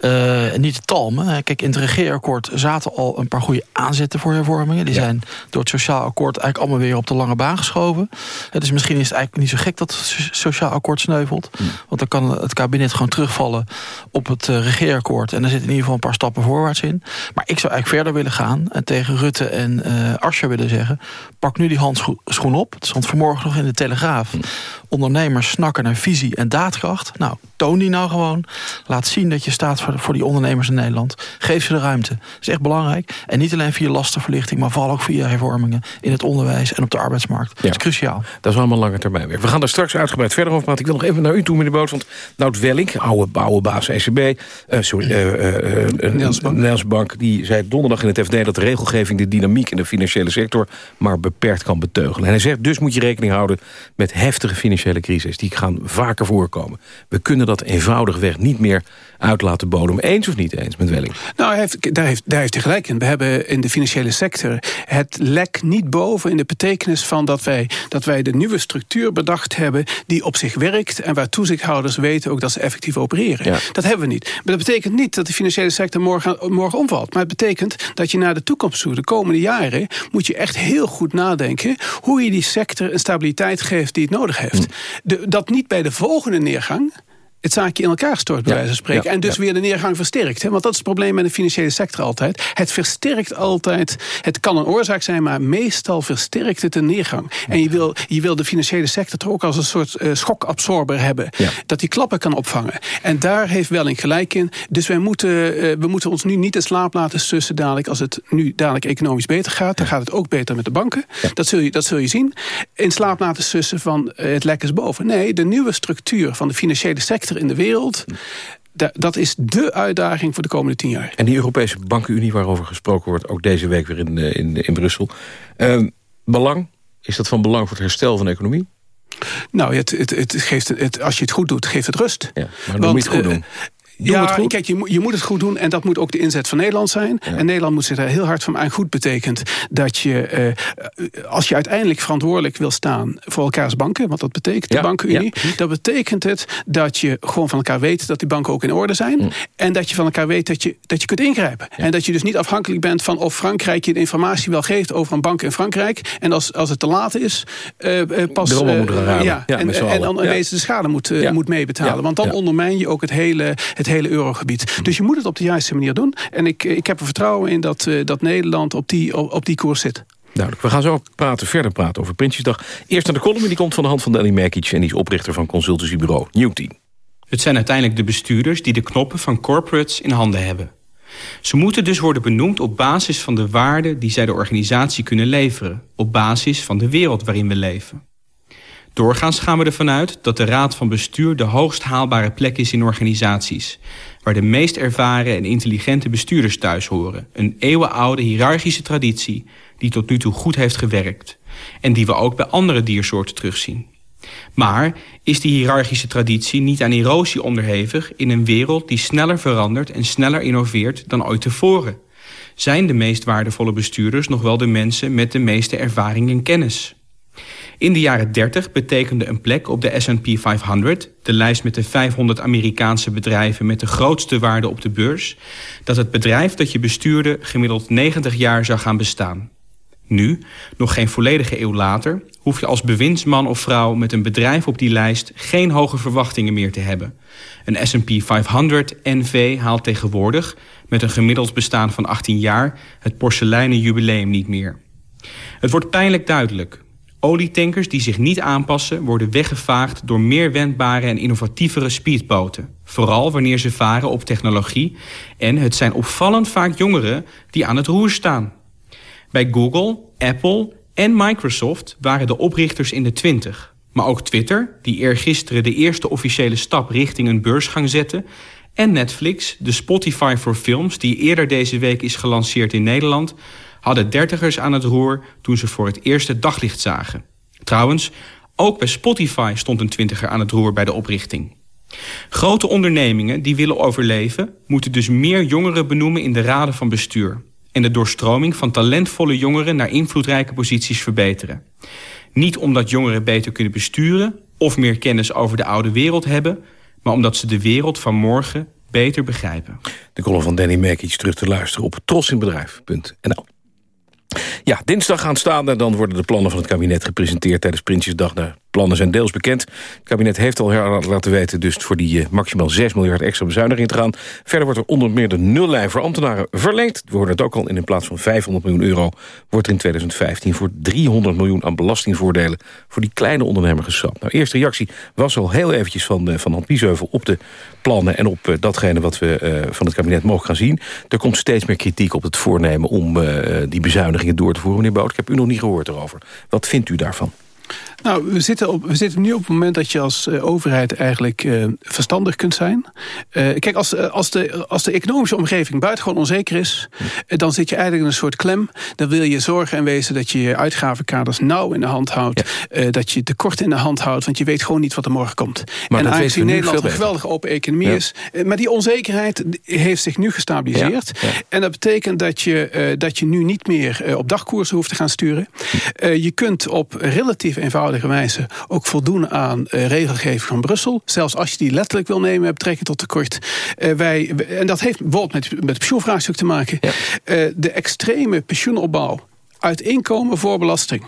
Speaker 15: Uh, niet te talmen. Kijk, in het regeerakkoord zaten al een paar goede aanzetten voor hervormingen. Die ja. zijn door het sociaal akkoord eigenlijk allemaal weer op de lange baan geschoven. Dus misschien is het eigenlijk niet zo gek dat het sociaal akkoord sneuvelt. Mm. Want dan kan het kabinet gewoon terugvallen op het uh, regeerakkoord. En daar zit in ieder geval een paar stappen voorwaarts in. Maar ik zou eigenlijk verder willen gaan en tegen Rutte en uh, Asscher willen zeggen... pak nu die handschoen op. Het stond vanmorgen nog in de Telegraaf. Ondernemers snakken naar visie en daadkracht. Nou, toon die nou gewoon. Laat zien dat je staat voor, voor die ondernemers in Nederland. Geef ze de ruimte. Dat is echt belangrijk. En niet alleen via lastenverlichting... maar vooral ook via hervormingen in het onderwijs en op de arbeidsmarkt. Ja. Dat is cruciaal.
Speaker 14: Dat is allemaal lange termijn weer. We gaan er straks uitgebreid verder over praten. Ik wil nog even naar u toe, meneer Boot. Want Nout Welling, oude, oude baas ECB... Uh, sorry, uh, uh, Nederlandse Bank. die zei donderdag in het FD dat regelgeving de dynamiek in de financiële sector maar beperkt kan beteugelen. En hij zegt, dus moet je rekening houden met heftige financiële crisis. Die gaan vaker voorkomen. We kunnen dat eenvoudigweg niet meer uit laten bodemen. Eens of niet eens met Welling?
Speaker 16: Nou, hij heeft, daar, heeft, daar heeft hij gelijk in. We hebben in de financiële sector het lek niet boven in de betekenis van dat wij, dat wij de nieuwe structuur bedacht hebben die op zich werkt en waar toezichthouders weten ook dat ze effectief opereren. Dat hebben we niet. Maar dat betekent niet dat de financiële sector morgen, morgen omvalt. Maar het betekent dat je naar de toekomst toe, de komende jaren, moet je echt heel goed nadenken hoe je die sector een stabiliteit geeft die het nodig heeft. Hm. De, dat niet bij de volgende neergang het zaakje in elkaar stort, bij wijze van spreken. en dus weer de neergang versterkt. Hè? Want dat is het probleem met de financiële sector altijd. Het versterkt altijd. Het kan een oorzaak zijn, maar meestal versterkt het een neergang. En je wil, je wil de financiële sector toch ook als een soort uh, schokabsorber hebben. Dat die klappen kan opvangen. En daar heeft Welling gelijk in. Dus wij moeten, uh, we moeten ons nu niet in slaap laten sussen dadelijk... als het nu dadelijk economisch beter gaat. Dan gaat het ook beter met de banken. Dat, zul je, dat zul je zien. In slaap laten sussen van uh, het lek is boven. Nee, de nieuwe structuur van de financiële sector in de wereld. Dat is de uitdaging voor de komende tien jaar.
Speaker 14: En die Europese bankenunie waarover gesproken wordt... ook deze week weer in, eh, in, in Brussel. Uh, belang? Is dat van belang voor het herstel van de economie?
Speaker 16: Nou, het, het, het geeft het, als je het goed doet, geeft het rust.
Speaker 14: Ja, maar dan moet je het goed doen.
Speaker 16: Ja, kijk, je, je, moet het goed doen en dat moet ook de inzet van Nederland zijn. En Nederland moet zich daar heel hard van aan. Goed betekent dat je, eh, als je uiteindelijk verantwoordelijk wil staan voor elkaars banken, wat dat betekent, de bankenunie, dan betekent het dat je gewoon van elkaar weet dat die banken ook in orde zijn. En dat je van elkaar weet dat je, dat je kunt ingrijpen. En dat je dus niet afhankelijk bent van of Frankrijk je de informatie wel geeft over een bank in Frankrijk. En als, als het te laat is, uh, pas. Ja, en, en, dan in wezen de schade moet, moet meebetalen. Want dan ondermijn je ook het hele. Het hele eurogebied. Dus je moet het op de juiste manier doen. En ik, ik heb er vertrouwen in dat, uh, dat Nederland op die, op, op die koers zit.
Speaker 14: Duidelijk. We gaan zo praten, verder praten over Prinsjesdag. Eerst naar de column, die komt van de hand van Danny Merkic... en die is oprichter van consultancybureau Newteam.
Speaker 27: Het zijn uiteindelijk de bestuurders die de knoppen van corporates in handen hebben. Ze moeten dus worden benoemd op basis van de waarden... die zij de organisatie kunnen leveren. Op basis van de wereld waarin we leven. Doorgaans gaan we ervan uit dat de raad van bestuur de hoogst haalbare plek is in organisaties, waar de meest ervaren en intelligente bestuurders thuis horen. Een eeuwenoude hiërarchische traditie die tot nu toe goed heeft gewerkt en die we ook bij andere diersoorten terugzien. Maar is die hiërarchische traditie niet aan erosie onderhevig in een wereld die sneller verandert en sneller innoveert dan ooit tevoren? Zijn de meest waardevolle bestuurders nog wel de mensen met de meeste ervaring en kennis? In de jaren 30 betekende een plek op de S&P 500... de lijst met de 500 Amerikaanse bedrijven met de grootste waarde op de beurs... dat het bedrijf dat je bestuurde gemiddeld 90 jaar zou gaan bestaan. Nu, nog geen volledige eeuw later... hoef je als bewindsman of vrouw met een bedrijf op die lijst... geen hoge verwachtingen meer te hebben. Een S&P 500 NV haalt tegenwoordig... met een gemiddeld bestaan van 18 jaar... het porseleinen jubileum niet meer. Het wordt pijnlijk duidelijk... Olietankers die zich niet aanpassen worden weggevaagd door meer wendbare en innovatievere speedboten. Vooral wanneer ze varen op technologie en het zijn opvallend vaak jongeren die aan het roer staan. Bij Google, Apple en Microsoft waren de oprichters in de twintig. Maar ook Twitter, die eergisteren de eerste officiële stap richting een beursgang zette... en Netflix, de Spotify voor films die eerder deze week is gelanceerd in Nederland hadden dertigers aan het roer toen ze voor het eerste daglicht zagen. Trouwens, ook bij Spotify stond een twintiger aan het roer bij de oprichting. Grote ondernemingen die willen overleven... moeten dus meer jongeren benoemen in de raden van bestuur... en de doorstroming van talentvolle jongeren naar invloedrijke posities verbeteren. Niet omdat jongeren beter kunnen besturen... of meer kennis over de oude wereld hebben... maar omdat ze de wereld van morgen beter begrijpen.
Speaker 14: De column van Danny Merkic terug te luisteren op trosinbedrijf.nl. Ja, dinsdag aanstaande, dan worden de plannen van het kabinet gepresenteerd tijdens Prinsjesdag. naar plannen zijn deels bekend. Het kabinet heeft al laten weten dus voor die uh, maximaal 6 miljard extra bezuiniging te gaan. Verder wordt er onder meer de nullijn voor ambtenaren verlengd. We hoorden het ook al, in plaats van 500 miljoen euro... wordt er in 2015 voor 300 miljoen aan belastingvoordelen... voor die kleine ondernemer geschrapt. Nou, eerste reactie was al heel eventjes van, uh, van Biesheuvel op de plannen... en op uh, datgene wat we van het kabinet mogen gaan zien. Er komt steeds meer kritiek op het voornemen om die bezuinigingen door te voeren. Meneer Bout, ik heb u nog niet gehoord erover. Wat vindt u daarvan?
Speaker 16: Nou, we zitten, op, we zitten nu op het moment dat je als uh, overheid eigenlijk uh, verstandig kunt zijn. Uh, kijk, als, als, de, als de economische omgeving buitengewoon onzeker is... dan zit je eigenlijk in een soort klem. Dan wil je zorgen en wezen dat je je uitgavenkaders nauw in de hand houdt. dat je tekorten in de hand houdt, want je weet gewoon niet wat er morgen komt.
Speaker 14: Maar
Speaker 16: en
Speaker 14: aangezien
Speaker 16: Nederland een geweldige open economie
Speaker 14: ja.
Speaker 16: is... maar die onzekerheid heeft zich nu gestabiliseerd.
Speaker 14: Ja.
Speaker 16: En dat betekent dat je, dat je nu niet meer op dagkoersen hoeft te gaan sturen. je kunt op relatief eenvoudige ook voldoen aan uh, regelgeving van Brussel. Zelfs als je die letterlijk wil nemen met betrekking tot tekort. Uh, wij, en dat heeft bijvoorbeeld met, met het pensioenvraagstuk te maken. Ja. De extreme pensioenopbouw uit inkomen voor belasting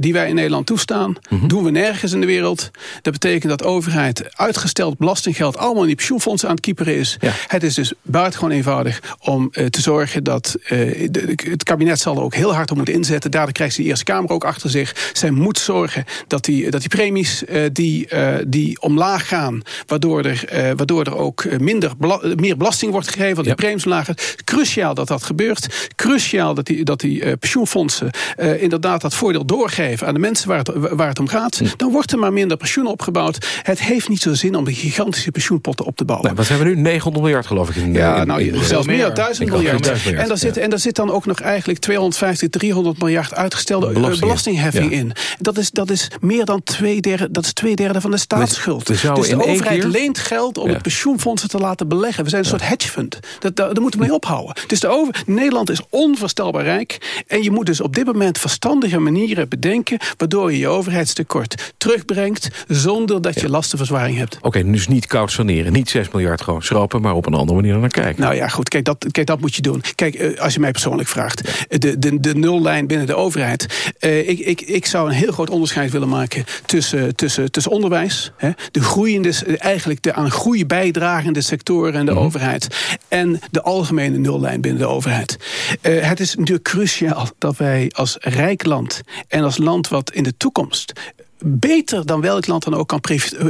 Speaker 16: die wij in Nederland toestaan, mm -hmm. doen we nergens in de wereld. Dat betekent dat de overheid uitgesteld belastinggeld allemaal in die pensioenfondsen aan het kieperen is. Ja. Het is dus buitengewoon eenvoudig om uh, te zorgen dat uh, de, het kabinet zal er ook heel hard op moeten inzetten. Daardoor krijgt de Eerste Kamer ook achter zich. Zij moet zorgen dat die, dat die premies uh, die, die omlaag gaan, waardoor er, waardoor er ook minder bela meer belasting wordt gegeven, want ja. die premies lager. Cruciaal dat dat gebeurt. Cruciaal dat die, dat die pensioenfondsen inderdaad dat voordeel doorgeven aan de mensen waar het, waar het om gaat... dan wordt er maar minder pensioen opgebouwd. Het heeft niet zo zin om de gigantische pensioenpotten op te bouwen.
Speaker 14: Nou, wat hebben we nu? 900 miljard geloof ik. In,
Speaker 16: ja,
Speaker 14: in,
Speaker 16: nou,
Speaker 14: in,
Speaker 16: zelfs meer dan 1000 miljard. En, daar zit,
Speaker 14: ja.
Speaker 16: en daar zit dan ook nog eigenlijk 250, 300 miljard uitgestelde
Speaker 14: Belasting.
Speaker 16: belastingheffing
Speaker 14: Ja.
Speaker 16: in. Dat is, dat is meer dan twee derde, dat is twee derde van de staatsschuld. Dus de overheid
Speaker 14: keer-
Speaker 16: leent geld om het pensioenfondsen te laten beleggen. We zijn een soort hedge fund. Dat, daar, daar moeten we mee ophouden. Dus de over, Nederland is onvoorstelbaar rijk. En je moet dus op dit moment verstandige manieren bedenken... waardoor je je overheidstekort terugbrengt... zonder dat je lastenverzwaring hebt.
Speaker 14: Oké, dus niet koud saneren. Niet 6 miljard gewoon schrappen, maar op een andere manier naar kijken.
Speaker 16: Nou ja, goed, kijk, dat, kijk, dat moet je doen. Kijk, eh, als je mij persoonlijk vraagt, de, de, de nullijn binnen de overheid. eh, ik, ik, ik zou een heel groot onderscheid willen maken tussen, tussen, tussen onderwijs, hè, de groeiende, eh, eigenlijk de aan groei bijdragende sectoren en de overheid, en de algemene nullijn binnen de overheid. Eh, het is natuurlijk cruciaal dat wij als rijk land en als land wat in de toekomst beter dan welk land dan ook kan,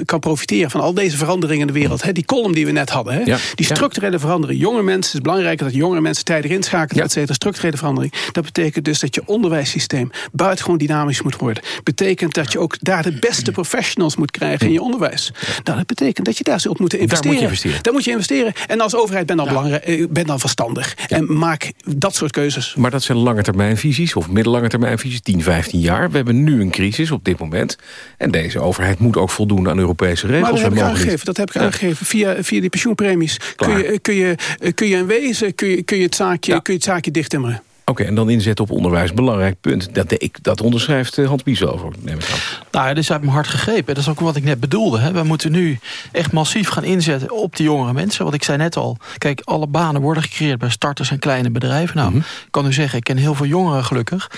Speaker 16: kan profiteren van al deze veranderingen in de wereld. Hè? Die column die we net hadden. Hè?
Speaker 14: Ja.
Speaker 16: Die structurele verandering. Jonge mensen, het is belangrijker dat jonge mensen tijdig inschakelen, et cetera. Structurele verandering. Dat betekent dus dat je onderwijssysteem buitengewoon dynamisch moet worden. Betekent dat je ook daar de beste professionals moet krijgen in je onderwijs. Nou, dat betekent dat je daar zult moeten
Speaker 14: Daar moet je
Speaker 16: investeren.
Speaker 14: investeren.
Speaker 16: Daar moet je investeren. En als overheid ben dan, belangrijk, eh, ben dan verstandig. En maak dat soort keuzes.
Speaker 14: Maar dat zijn lange termijn visies of middellange termijn visies, 10, 15 jaar. We hebben nu een crisis op dit moment. En deze overheid moet ook voldoen aan Europese regels.
Speaker 16: Maar dat heb ik aangegeven. Dat heb ik
Speaker 14: Ja.
Speaker 16: aangegeven. Via, via die pensioenpremies kun je, kun, je, kun je in wezen kun je, kun je het zaakje, kun je het zaakje dichttimmeren.
Speaker 14: Oké, en dan inzetten op onderwijs. Belangrijk punt. Dat, ik, dat onderschrijft eh, Hans Bies over, neem ik aan.
Speaker 15: Nou, ja, dit is uit mijn hart gegrepen. Dat is ook wat ik net bedoelde. Hè. We moeten nu echt massief gaan inzetten op die jongere mensen. Want ik zei net al, kijk, alle banen worden gecreëerd bij starters en kleine bedrijven. Nou, ik kan u zeggen, ik ken heel veel jongeren gelukkig.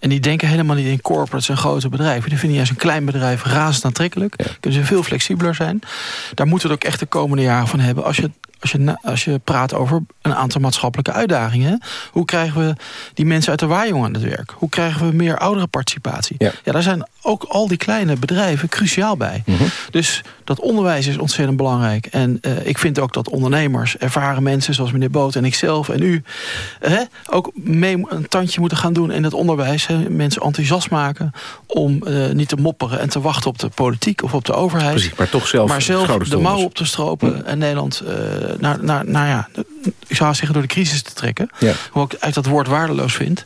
Speaker 15: En die denken helemaal niet in corporates en grote bedrijven. Die vinden juist een klein bedrijf razend aantrekkelijk. Kunnen ze veel flexibeler zijn. Daar moeten we het ook echt de komende jaren van hebben. Als je, als je, als je praat over een aantal maatschappelijke uitdagingen. Hoe krijgen we die mensen uit de waaijong aan het werk? Hoe krijgen we meer ouderenparticipatie? Ja. daar zijn ook al die kleine bedrijven cruciaal bij. Dus dat onderwijs is ontzettend belangrijk. En eh, ik vind ook dat ondernemers, ervaren mensen zoals meneer Boot en ikzelf en u... hè, ook mee een tandje moeten gaan doen in het onderwijs. Hè, mensen enthousiast maken om eh, niet te mopperen en te wachten op de politiek of op de overheid.
Speaker 14: Precies, maar toch zelf
Speaker 15: maar zelf
Speaker 14: schouders
Speaker 15: de mouw op te stropen en Nederland eh, naar, naar, naar ja, ik zou zeggen door de crisis te trekken.
Speaker 14: Ja.
Speaker 15: Hoe ik eigenlijk dat woord waardeloos vind.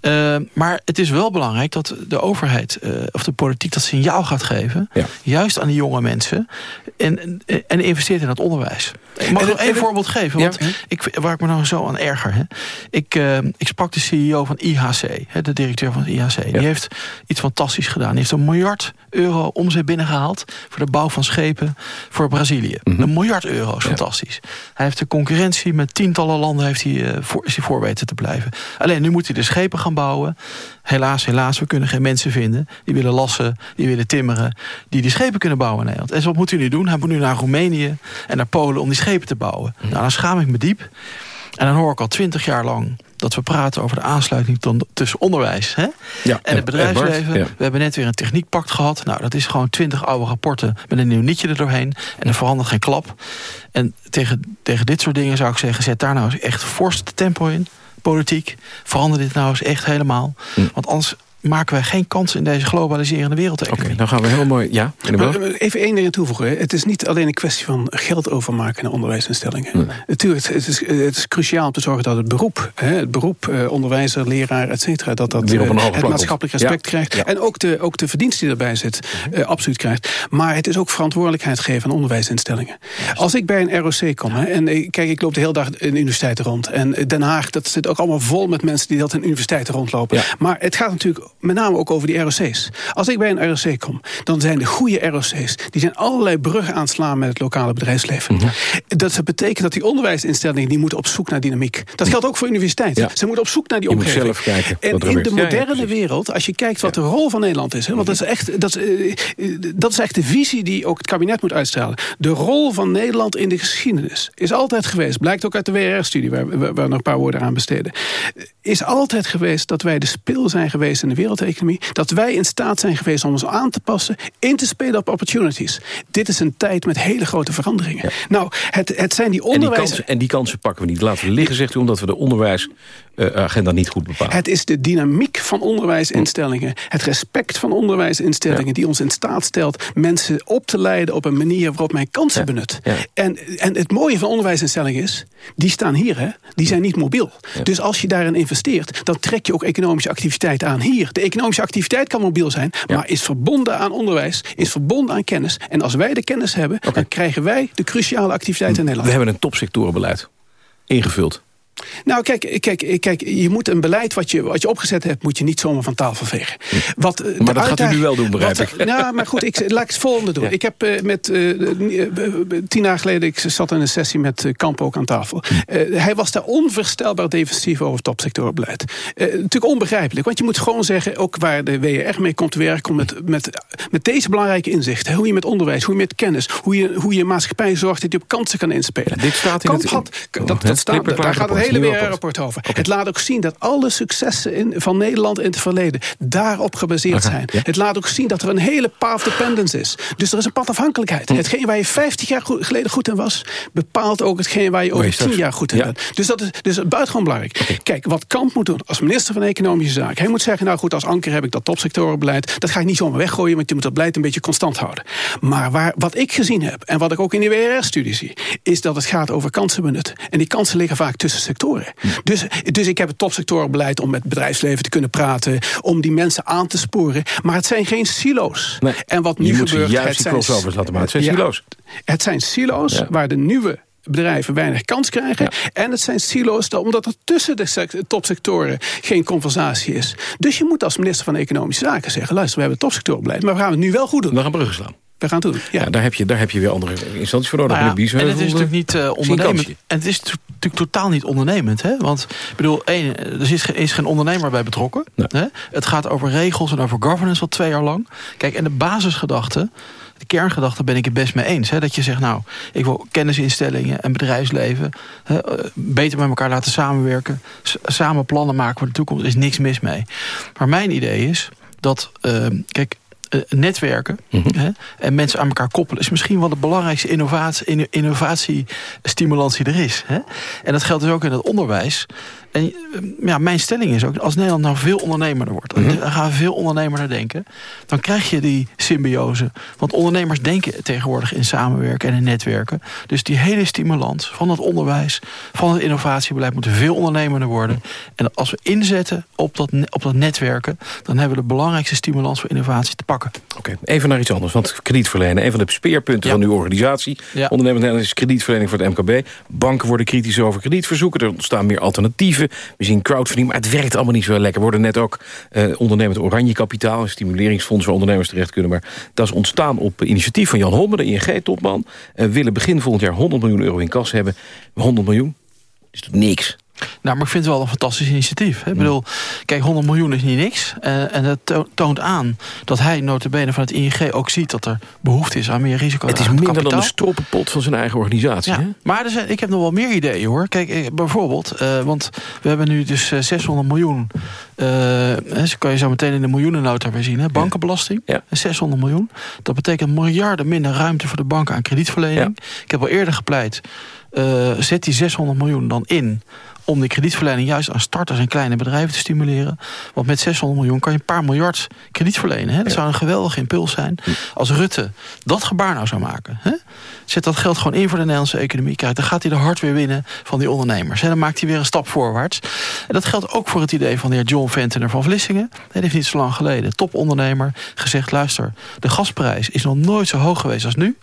Speaker 15: Eh, maar het is wel belangrijk dat de overheid eh, of de politiek dat signaal gaat geven. Juist aan die jonge mensen. En, en, en investeert in het onderwijs. Ik mag
Speaker 14: En-
Speaker 15: nog één voorbeeld geven. Want ik, waar ik me nou zo aan erger. Hè. Ik, eh, ik sprak de CEO van IHC. Hè, de directeur van het IHC. Die heeft iets fantastisch gedaan. Die heeft een miljard euro omzet binnengehaald. Voor de bouw van schepen voor Brazilië. Een miljard euro is fantastisch. Hij heeft de concurrentie met tientallen landen heeft hij, eh, voor, is hij voor weten te blijven. Alleen nu moet hij de schepen gaan bouwen. Helaas, helaas, we kunnen geen mensen vinden. Die willen lassen, die willen timmeren. Die die schepen kunnen bouwen in Nederland. En zo wat moet hij nu doen? Hij moet nu naar Roemenië en naar Polen om die schepen te bouwen. Nou, dan schaam ik me diep. En dan hoor ik al twintig jaar lang dat we praten over de aansluiting tussen onderwijs hè?
Speaker 14: Ja,
Speaker 15: en het
Speaker 14: en
Speaker 15: bedrijfsleven.
Speaker 14: Ja.
Speaker 15: We hebben net weer een techniekpact gehad. Nou, dat is gewoon twintig oude rapporten met een nieuw nietje er doorheen. En er verandert geen klap. En tegen, tegen dit soort dingen zou ik zeggen... zet daar nou eens echt fors tempo in, politiek. Verander dit nou eens echt helemaal. Want anders maken wij geen kans in deze globaliserende wereldeconomie.
Speaker 14: Oké, dan gaan we heel mooi... Ja,
Speaker 16: Even één ding toevoegen. Het is niet alleen een kwestie van geld overmaken naar onderwijsinstellingen. Natuurlijk, het is, het is cruciaal om te zorgen dat het beroep... Hè, het beroep, eh, onderwijzer, leraar, et cetera... dat dat
Speaker 14: Weer op een
Speaker 16: eh, het maatschappelijk respect
Speaker 14: Ja.
Speaker 16: krijgt. En ook de, ook de verdienst die erbij zit, eh, absoluut krijgt. Maar het is ook verantwoordelijkheid geven aan onderwijsinstellingen. Als ik bij een ROC kom... Hè, en kijk, ik loop de hele dag in universiteiten rond. En Den Haag, dat zit ook allemaal vol met mensen... die dat in universiteiten rondlopen. Maar het gaat natuurlijk met name ook over die ROC's. Als ik bij een ROC kom, dan zijn de goede ROC's... die zijn allerlei bruggen aan het slaan met het lokale bedrijfsleven.
Speaker 14: Mhm.
Speaker 16: Dat betekent dat die onderwijsinstellingen... die moeten op zoek naar dynamiek. Dat geldt ook voor universiteiten.
Speaker 14: Ja.
Speaker 16: Ze moeten op zoek naar die
Speaker 14: Je moet
Speaker 16: omgeving.
Speaker 14: zelf kijken
Speaker 16: en in de
Speaker 14: Ja, ja,
Speaker 16: moderne wereld, als je kijkt wat de rol van Nederland is... Hè, want dat is, echt, dat, is, eh, dat is echt de visie die ook het kabinet moet uitstralen. De rol van Nederland in de geschiedenis is altijd geweest... blijkt ook uit de WRR-studie, waar, waar waar we nog een paar woorden aan besteden... is altijd geweest dat wij de spil zijn geweest in de wereldeconomie... dat wij in staat zijn geweest om ons aan te passen... in te spelen op opportunities. Dit is een tijd met hele grote veranderingen. Nou, het, het zijn die
Speaker 14: En die,
Speaker 16: onderwijs...
Speaker 14: kansen, en die kansen pakken we niet. Laten we liggen, zegt u, omdat we de onderwijsagenda niet goed bepalen.
Speaker 16: Het is de dynamiek van onderwijsinstellingen. Het respect van onderwijsinstellingen die ons in staat stelt... mensen op te leiden op een manier waarop men kansen benut. En, en het mooie van onderwijsinstellingen is... die staan hier, hè? die zijn niet mobiel. Dus als je daarin investeert... dan trek je ook economische activiteit aan hier. De economische activiteit kan mobiel zijn... maar is verbonden aan onderwijs, is verbonden aan kennis. En als wij de kennis hebben... dan krijgen wij de cruciale activiteit in Nederland.
Speaker 14: We hebben een topsectorenbeleid ingevuld.
Speaker 16: Nou, kijk, kijk, kijk, je moet een beleid wat je, wat je opgezet hebt... moet je niet zomaar van tafel vegen. Wat, eh,
Speaker 14: Maar dat gaat u nu wel doen, begrijp
Speaker 16: wat-
Speaker 14: ik.
Speaker 16: Nou, maar goed, ik, laat ik het volgende doen. Ik heb eh, met, eh, tien jaar geleden... ik zat in een sessie met Kamp ook aan tafel. Eh, hij was daar onvoorstelbaar defensief over het topsectorenbeleid. Eh, natuurlijk onbegrijpelijk, want je moet gewoon zeggen... ook waar de WR mee komt te werken... met, met, met deze belangrijke inzichten. Hoe je met onderwijs, hoe je met kennis... hoe je, hoe je maatschappij zorgt dat je op kansen kan inspelen.
Speaker 14: Dit staat in
Speaker 16: Kamp
Speaker 14: het-
Speaker 16: had,
Speaker 14: Oh,
Speaker 16: dat, dat staat, daar gaat het hele
Speaker 14: rapport,
Speaker 16: WR-rapport over. Het laat ook zien dat alle successen in, van Nederland in het verleden daarop gebaseerd zijn. Het laat ook zien dat er een hele path dependence is. Dus er is een padafhankelijkheid.
Speaker 14: Hm.
Speaker 16: Hetgeen waar je 50 jaar geleden goed in was, bepaalt ook hetgeen waar je over 10
Speaker 14: straks-
Speaker 16: jaar goed in
Speaker 14: Ja.
Speaker 16: bent. Dus dat is dus buitengewoon belangrijk. Kijk, wat Kamp moet doen als minister van Economische Zaken. Hij moet zeggen, nou goed, als anker heb ik dat topsectorenbeleid. Dat ga ik niet zomaar weggooien, want je moet dat beleid een beetje constant houden. Maar waar, wat ik gezien heb, en wat ik ook in de WRR-studie zie... is dat het gaat over kansenbenut. En die kansen liggen vaak tussen sectoren. Dus, dus ik heb het topsectorenbeleid om met het bedrijfsleven te kunnen praten... om die mensen aan te sporen. Maar het zijn geen silo's. En wat nu
Speaker 14: je moet
Speaker 16: gebeurt...
Speaker 14: juist
Speaker 16: het zijn,
Speaker 14: crossovers laten maken. Het zijn
Speaker 16: Ja,
Speaker 14: silo's.
Speaker 16: Het zijn silo's
Speaker 14: Ja.
Speaker 16: waar de nieuwe bedrijven weinig kans krijgen. En het zijn silo's dat- omdat er tussen de sec- topsectoren geen conversatie is. Dus je moet als minister van Economische Zaken zeggen... luister, we hebben topsectorenbeleid, maar we gaan het nu wel goed doen.
Speaker 14: We gaan bruggen slaan.
Speaker 16: We gaan het doen, ja.
Speaker 14: Ja, daar, heb je, daar heb je weer andere instanties voor nodig.
Speaker 15: Nou ja,
Speaker 14: Meneer
Speaker 15: en het is natuurlijk niet eh, ondernemend. En het is natuurlijk totaal niet ondernemend. Hè? Want ik bedoel, één, er is, is geen ondernemer bij betrokken. Hè? Het gaat over regels en over governance al twee jaar lang. Kijk, en de basisgedachte, de kerngedachte ben ik het best mee eens. Hè? Dat je zegt, nou, ik wil kennisinstellingen en bedrijfsleven... Hè, eh, beter met elkaar laten samenwerken. samen plannen maken voor de toekomst. Er is niks mis mee. Maar mijn idee is dat, eh, kijk, eh, netwerken hè, en mensen aan elkaar koppelen... is misschien wel de belangrijkste innovatie, inno- innovatiestimulantie er is. Hè? En dat geldt dus ook in het onderwijs. En eh, ja, mijn stelling is ook, als Nederland nou veel ondernemerder wordt... dan gaan veel ondernemerder denken... dan krijg je die symbiose. Want ondernemers denken tegenwoordig in samenwerken en in netwerken. Dus die hele stimulans van het onderwijs, van het innovatiebeleid... moet veel ondernemender worden. En als we inzetten op dat, op dat netwerken... dan hebben we de belangrijkste stimulans voor innovatie te pakken.
Speaker 14: Oké, even naar iets anders. Want kredietverlenen, een van de speerpunten van uw organisatie...
Speaker 15: Ja.
Speaker 14: Ondernemend Nederland is kredietverlening voor het MKB. Banken worden kritisch over kredietverzoeken. Er ontstaan meer alternatieven. We zien crowdfunding, maar het werkt allemaal niet zo lekker. We worden net ook eh, ondernemend oranje kapitaal... een stimuleringsfonds waar ondernemers terecht kunnen. Maar dat is ontstaan op initiatief van Jan Holmen, de ING-topman. Eh willen begin volgend jaar 100 miljoen euro in kas hebben. 100 miljoen is toch niks?
Speaker 15: Nou, maar ik vind het wel een fantastisch initiatief. Hè? Ik bedoel, kijk, 100 miljoen is niet niks. Eh, en dat to- toont aan dat hij notabene van het ING ook ziet... dat er behoefte is aan meer risico.
Speaker 14: Het is minder dan de stroppenpot van zijn eigen organisatie. hè?
Speaker 15: Maar er zijn, ik heb nog wel meer ideeën hoor. Kijk, eh, bijvoorbeeld, eh, want we hebben nu dus eh, 600 miljoen. hè, zo kan je zo meteen in de miljoenennota weer zien. Hè? Bankenbelasting, eh, 600 miljoen. Dat betekent miljarden minder ruimte voor de banken aan kredietverlening. Ik heb al eerder gepleit uh, zet die 600 miljoen dan in om de kredietverlening juist aan starters en kleine bedrijven te stimuleren. Want met 600 miljoen kan je een paar miljard krediet verlenen. Hè? Dat zou een geweldige impuls zijn. Als Rutte dat gebaar nou zou maken. Hè? Zet dat geld gewoon in voor de Nederlandse economie. Kijk, dan gaat hij de hard weer winnen van die ondernemers. En dan maakt hij weer een stap voorwaarts. En dat geldt ook voor het idee van de heer John Ventener van Vlissingen. Hij heeft niet zo lang geleden, topondernemer, gezegd... luister, de gasprijs is nog nooit zo hoog geweest als nu.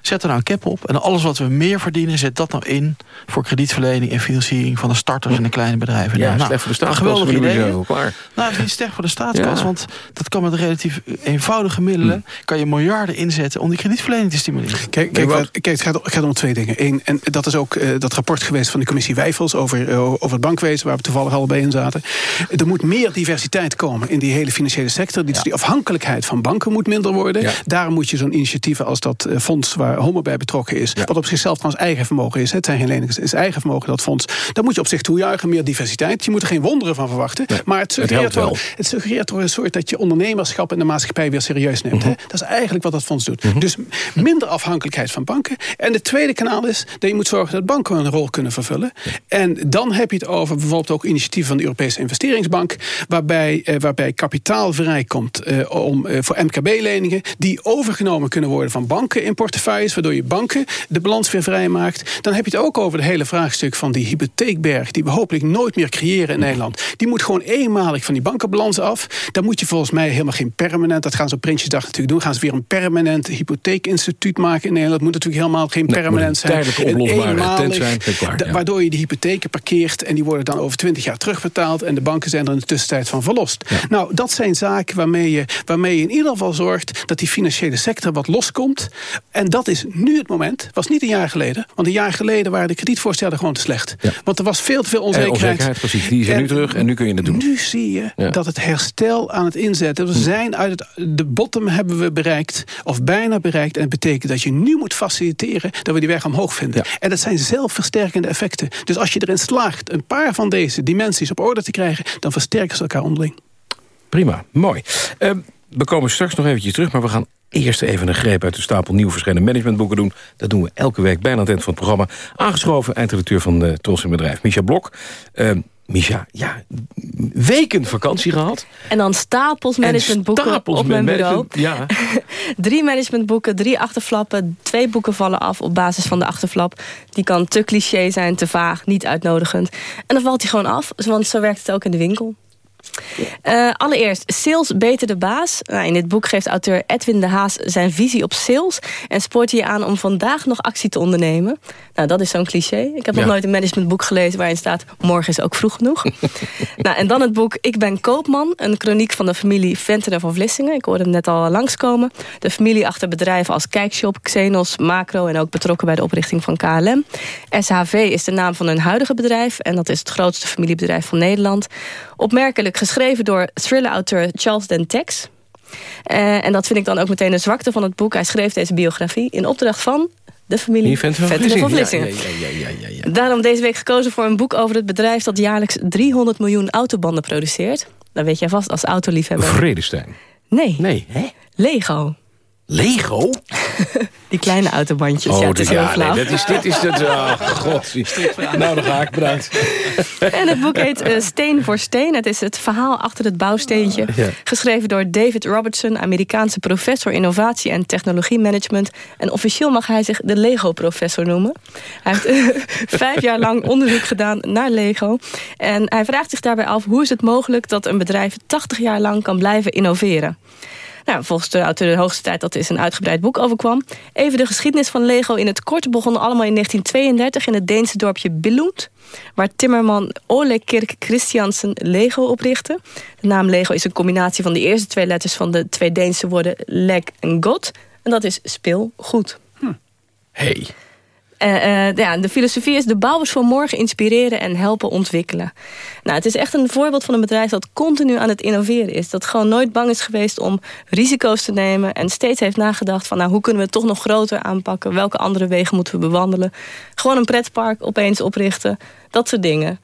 Speaker 15: Zet er nou een cap op. En alles wat we meer verdienen, zet dat nou in... voor kredietverlening en financiering van de starters en de kleine bedrijven.
Speaker 14: Ja,
Speaker 15: nou,
Speaker 14: slecht voor de staatskas.
Speaker 15: Geweldig idee.
Speaker 14: Klaar.
Speaker 15: Nou, het is niet slecht voor de staatskas. Want dat kan met relatief eenvoudige middelen... kan je miljarden inzetten om die kredietverlening te stimuleren.
Speaker 16: Kijk, kijk, wat, kijk het, gaat, het, gaat, om twee dingen. Eén, en dat is ook uh, dat rapport geweest van de commissie Wijfels... Over, uh, over het bankwezen, waar we toevallig allebei in zaten. Er moet meer diversiteit komen in die hele financiële sector. Dus die afhankelijkheid van banken moet minder worden. Ja. Daarom moet je zo'n initiatieven als dat uh, fonds... waar Homo bij betrokken is. Wat op zichzelf trouwens eigen vermogen is. Het zijn geen leningen, het is eigen vermogen dat fonds. Daar moet je op zich toejuichen, meer diversiteit. Je moet er geen wonderen van verwachten. Nee, maar het suggereert, het, wel, het suggereert toch een soort dat je ondernemerschap en de maatschappij weer serieus neemt. Mm -hmm. Dat is eigenlijk wat dat fonds doet. Mm -hmm. Dus minder afhankelijkheid van banken. En het tweede kanaal is dat je moet zorgen dat banken een rol kunnen vervullen. Ja. En dan heb je het over bijvoorbeeld ook initiatieven van de Europese Investeringsbank. Waarbij, eh, waarbij kapitaal vrijkomt eh, om, eh, voor MKB-leningen. Die overgenomen kunnen worden van banken in Waardoor je banken de balans weer vrijmaakt. Dan heb je het ook over het hele vraagstuk van die hypotheekberg... die we hopelijk nooit meer creëren in Nederland. Die moet gewoon eenmalig van die bankenbalans af. Dan moet je volgens mij helemaal geen permanent... dat gaan ze op Prinsjesdag natuurlijk doen... gaan ze weer een permanent hypotheekinstituut maken in Nederland. Dat moet natuurlijk helemaal geen permanent zijn.
Speaker 14: Oplosbare zijn.
Speaker 16: Waardoor je die hypotheken parkeert... en die worden dan over twintig jaar terugbetaald... en de banken zijn er in de tussentijd van verlost. Ja. Nou, dat zijn zaken waarmee je, waarmee je in ieder geval zorgt... dat die financiële sector wat loskomt. En dat is nu het moment. was niet een jaar geleden. Want een jaar geleden waren de kredietvoorstellen gewoon te slecht. Ja. Want er was veel te veel onzekerheid.
Speaker 14: En onzekerheid, precies. Die is er nu terug en nu kun je het doen.
Speaker 16: Nu zie je ja. dat het herstel aan het inzetten. We zijn uit het, de bottom hebben we bereikt. Of bijna bereikt. En het betekent dat je nu moet faciliteren dat we die weg omhoog vinden. Ja. En dat zijn zelfversterkende effecten. Dus als je erin slaagt een paar van deze dimensies op orde te krijgen... dan versterken ze elkaar onderling.
Speaker 14: Prima, mooi. Uh, we komen straks nog eventjes terug, maar we gaan eerst even een greep uit de stapel nieuw verschillende managementboeken doen. Dat doen we elke week bijna aan het eind van het programma. Aangeschoven eindredacteur van de Tros in Bedrijf, Micha Blok. Uh, Misha, ja, weken vakantie gehad.
Speaker 28: En dan stapels managementboeken stapels op mijn bureau.
Speaker 14: Ja.
Speaker 28: drie managementboeken, drie achterflappen. Twee boeken vallen af op basis van de achterflap. Die kan te cliché zijn, te vaag, niet uitnodigend. En dan valt hij gewoon af, want zo werkt het ook in de winkel. Uh, allereerst, sales beter de baas. Nou, in dit boek geeft auteur Edwin de Haas zijn visie op sales... en spoort hij aan om vandaag nog actie te ondernemen. Nou, dat is zo'n cliché. Ik heb ja. nog nooit een managementboek gelezen waarin staat... morgen is ook vroeg genoeg. nou, en dan het boek Ik ben koopman. Een chroniek van de familie Ventener van Vlissingen. Ik hoorde hem net al langskomen. De familie achter bedrijven als Kijkshop, Xenos, Macro... en ook betrokken bij de oprichting van KLM. SHV is de naam van hun huidige bedrijf... en dat is het grootste familiebedrijf van Nederland. Opmerkelijk geschreven door thriller-auteur Charles Dentex. Uh, en dat vind ik dan ook meteen de zwakte van het boek. Hij schreef deze biografie in opdracht van de familie Venter van Vlissingen. Ja, ja, ja, Daarom deze week gekozen voor een boek over het bedrijf... dat jaarlijks 300 miljoen autobanden produceert. Dat weet jij vast als autoliefhebber.
Speaker 14: Vredestein.
Speaker 28: Nee.
Speaker 14: Nee, hè?
Speaker 28: Lego.
Speaker 14: Lego?
Speaker 28: Die kleine autobandjes.
Speaker 14: Oh,
Speaker 28: ja, het is heel
Speaker 14: ja,
Speaker 28: flauw.
Speaker 14: Nee, dat is, dit is het. Oh, god. Nou, dan ga ik bedankt.
Speaker 28: En het boek heet uh, Steen voor Steen. Het is het verhaal achter het bouwsteentje. Ja. Geschreven door David Robertson, Amerikaanse professor innovatie en technologiemanagement. En officieel mag hij zich de Lego-professor noemen. Hij heeft uh, vijf jaar lang onderzoek gedaan naar Lego. En hij vraagt zich daarbij af hoe is het mogelijk dat een bedrijf 80 jaar lang kan blijven innoveren. Nou, volgens de auteur de hoogste tijd dat er een uitgebreid boek overkwam. Even de geschiedenis van Lego in het kort begon allemaal in 1932 in het Deense dorpje Billund. Waar timmerman Ole Kirk Christiansen Lego oprichtte. De naam Lego is een combinatie van de eerste twee letters van de twee Deense woorden leg en god. En dat is speel goed.
Speaker 14: Hm. Hey.
Speaker 28: Uh, uh, ja, de filosofie is de bouwers van morgen inspireren en helpen ontwikkelen. Nou, het is echt een voorbeeld van een bedrijf dat continu aan het innoveren is. Dat gewoon nooit bang is geweest om risico's te nemen. En steeds heeft nagedacht van nou, hoe kunnen we het toch nog groter aanpakken? Welke andere wegen moeten we bewandelen? Gewoon een pretpark opeens oprichten. Dat soort dingen.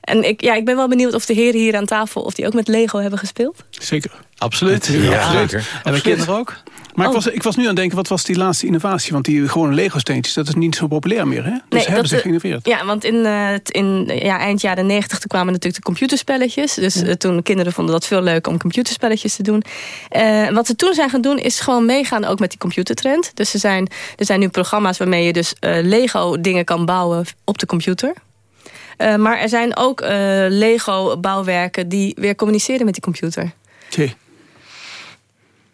Speaker 28: En ik, ja, ik ben wel benieuwd of de heren hier aan tafel... of die ook met Lego hebben gespeeld.
Speaker 16: Zeker.
Speaker 15: Absoluut.
Speaker 16: Ja,
Speaker 15: zeker. En mijn kinderen ook?
Speaker 16: Maar ik,
Speaker 28: Oh.
Speaker 16: was, ik was nu aan het denken, wat was die laatste innovatie? Want die gewone Lego-steentjes, dat is niet zo populair meer. Hè? Dus
Speaker 28: Nee,
Speaker 16: hebben ze geïnnoveerd.
Speaker 28: Ja, want in, eh, in ja, eind jaren negentig kwamen natuurlijk de computerspelletjes. Dus eh, toen kinderen vonden dat veel leuk om computerspelletjes te doen. Eh, wat ze toen zijn gaan doen is gewoon meegaan ook met die computertrend. Dus er zijn, er zijn nu programma's waarmee je dus eh, Lego dingen kan bouwen op de computer. Maar er zijn ook eh, Lego bouwwerken die weer communiceren met die computer.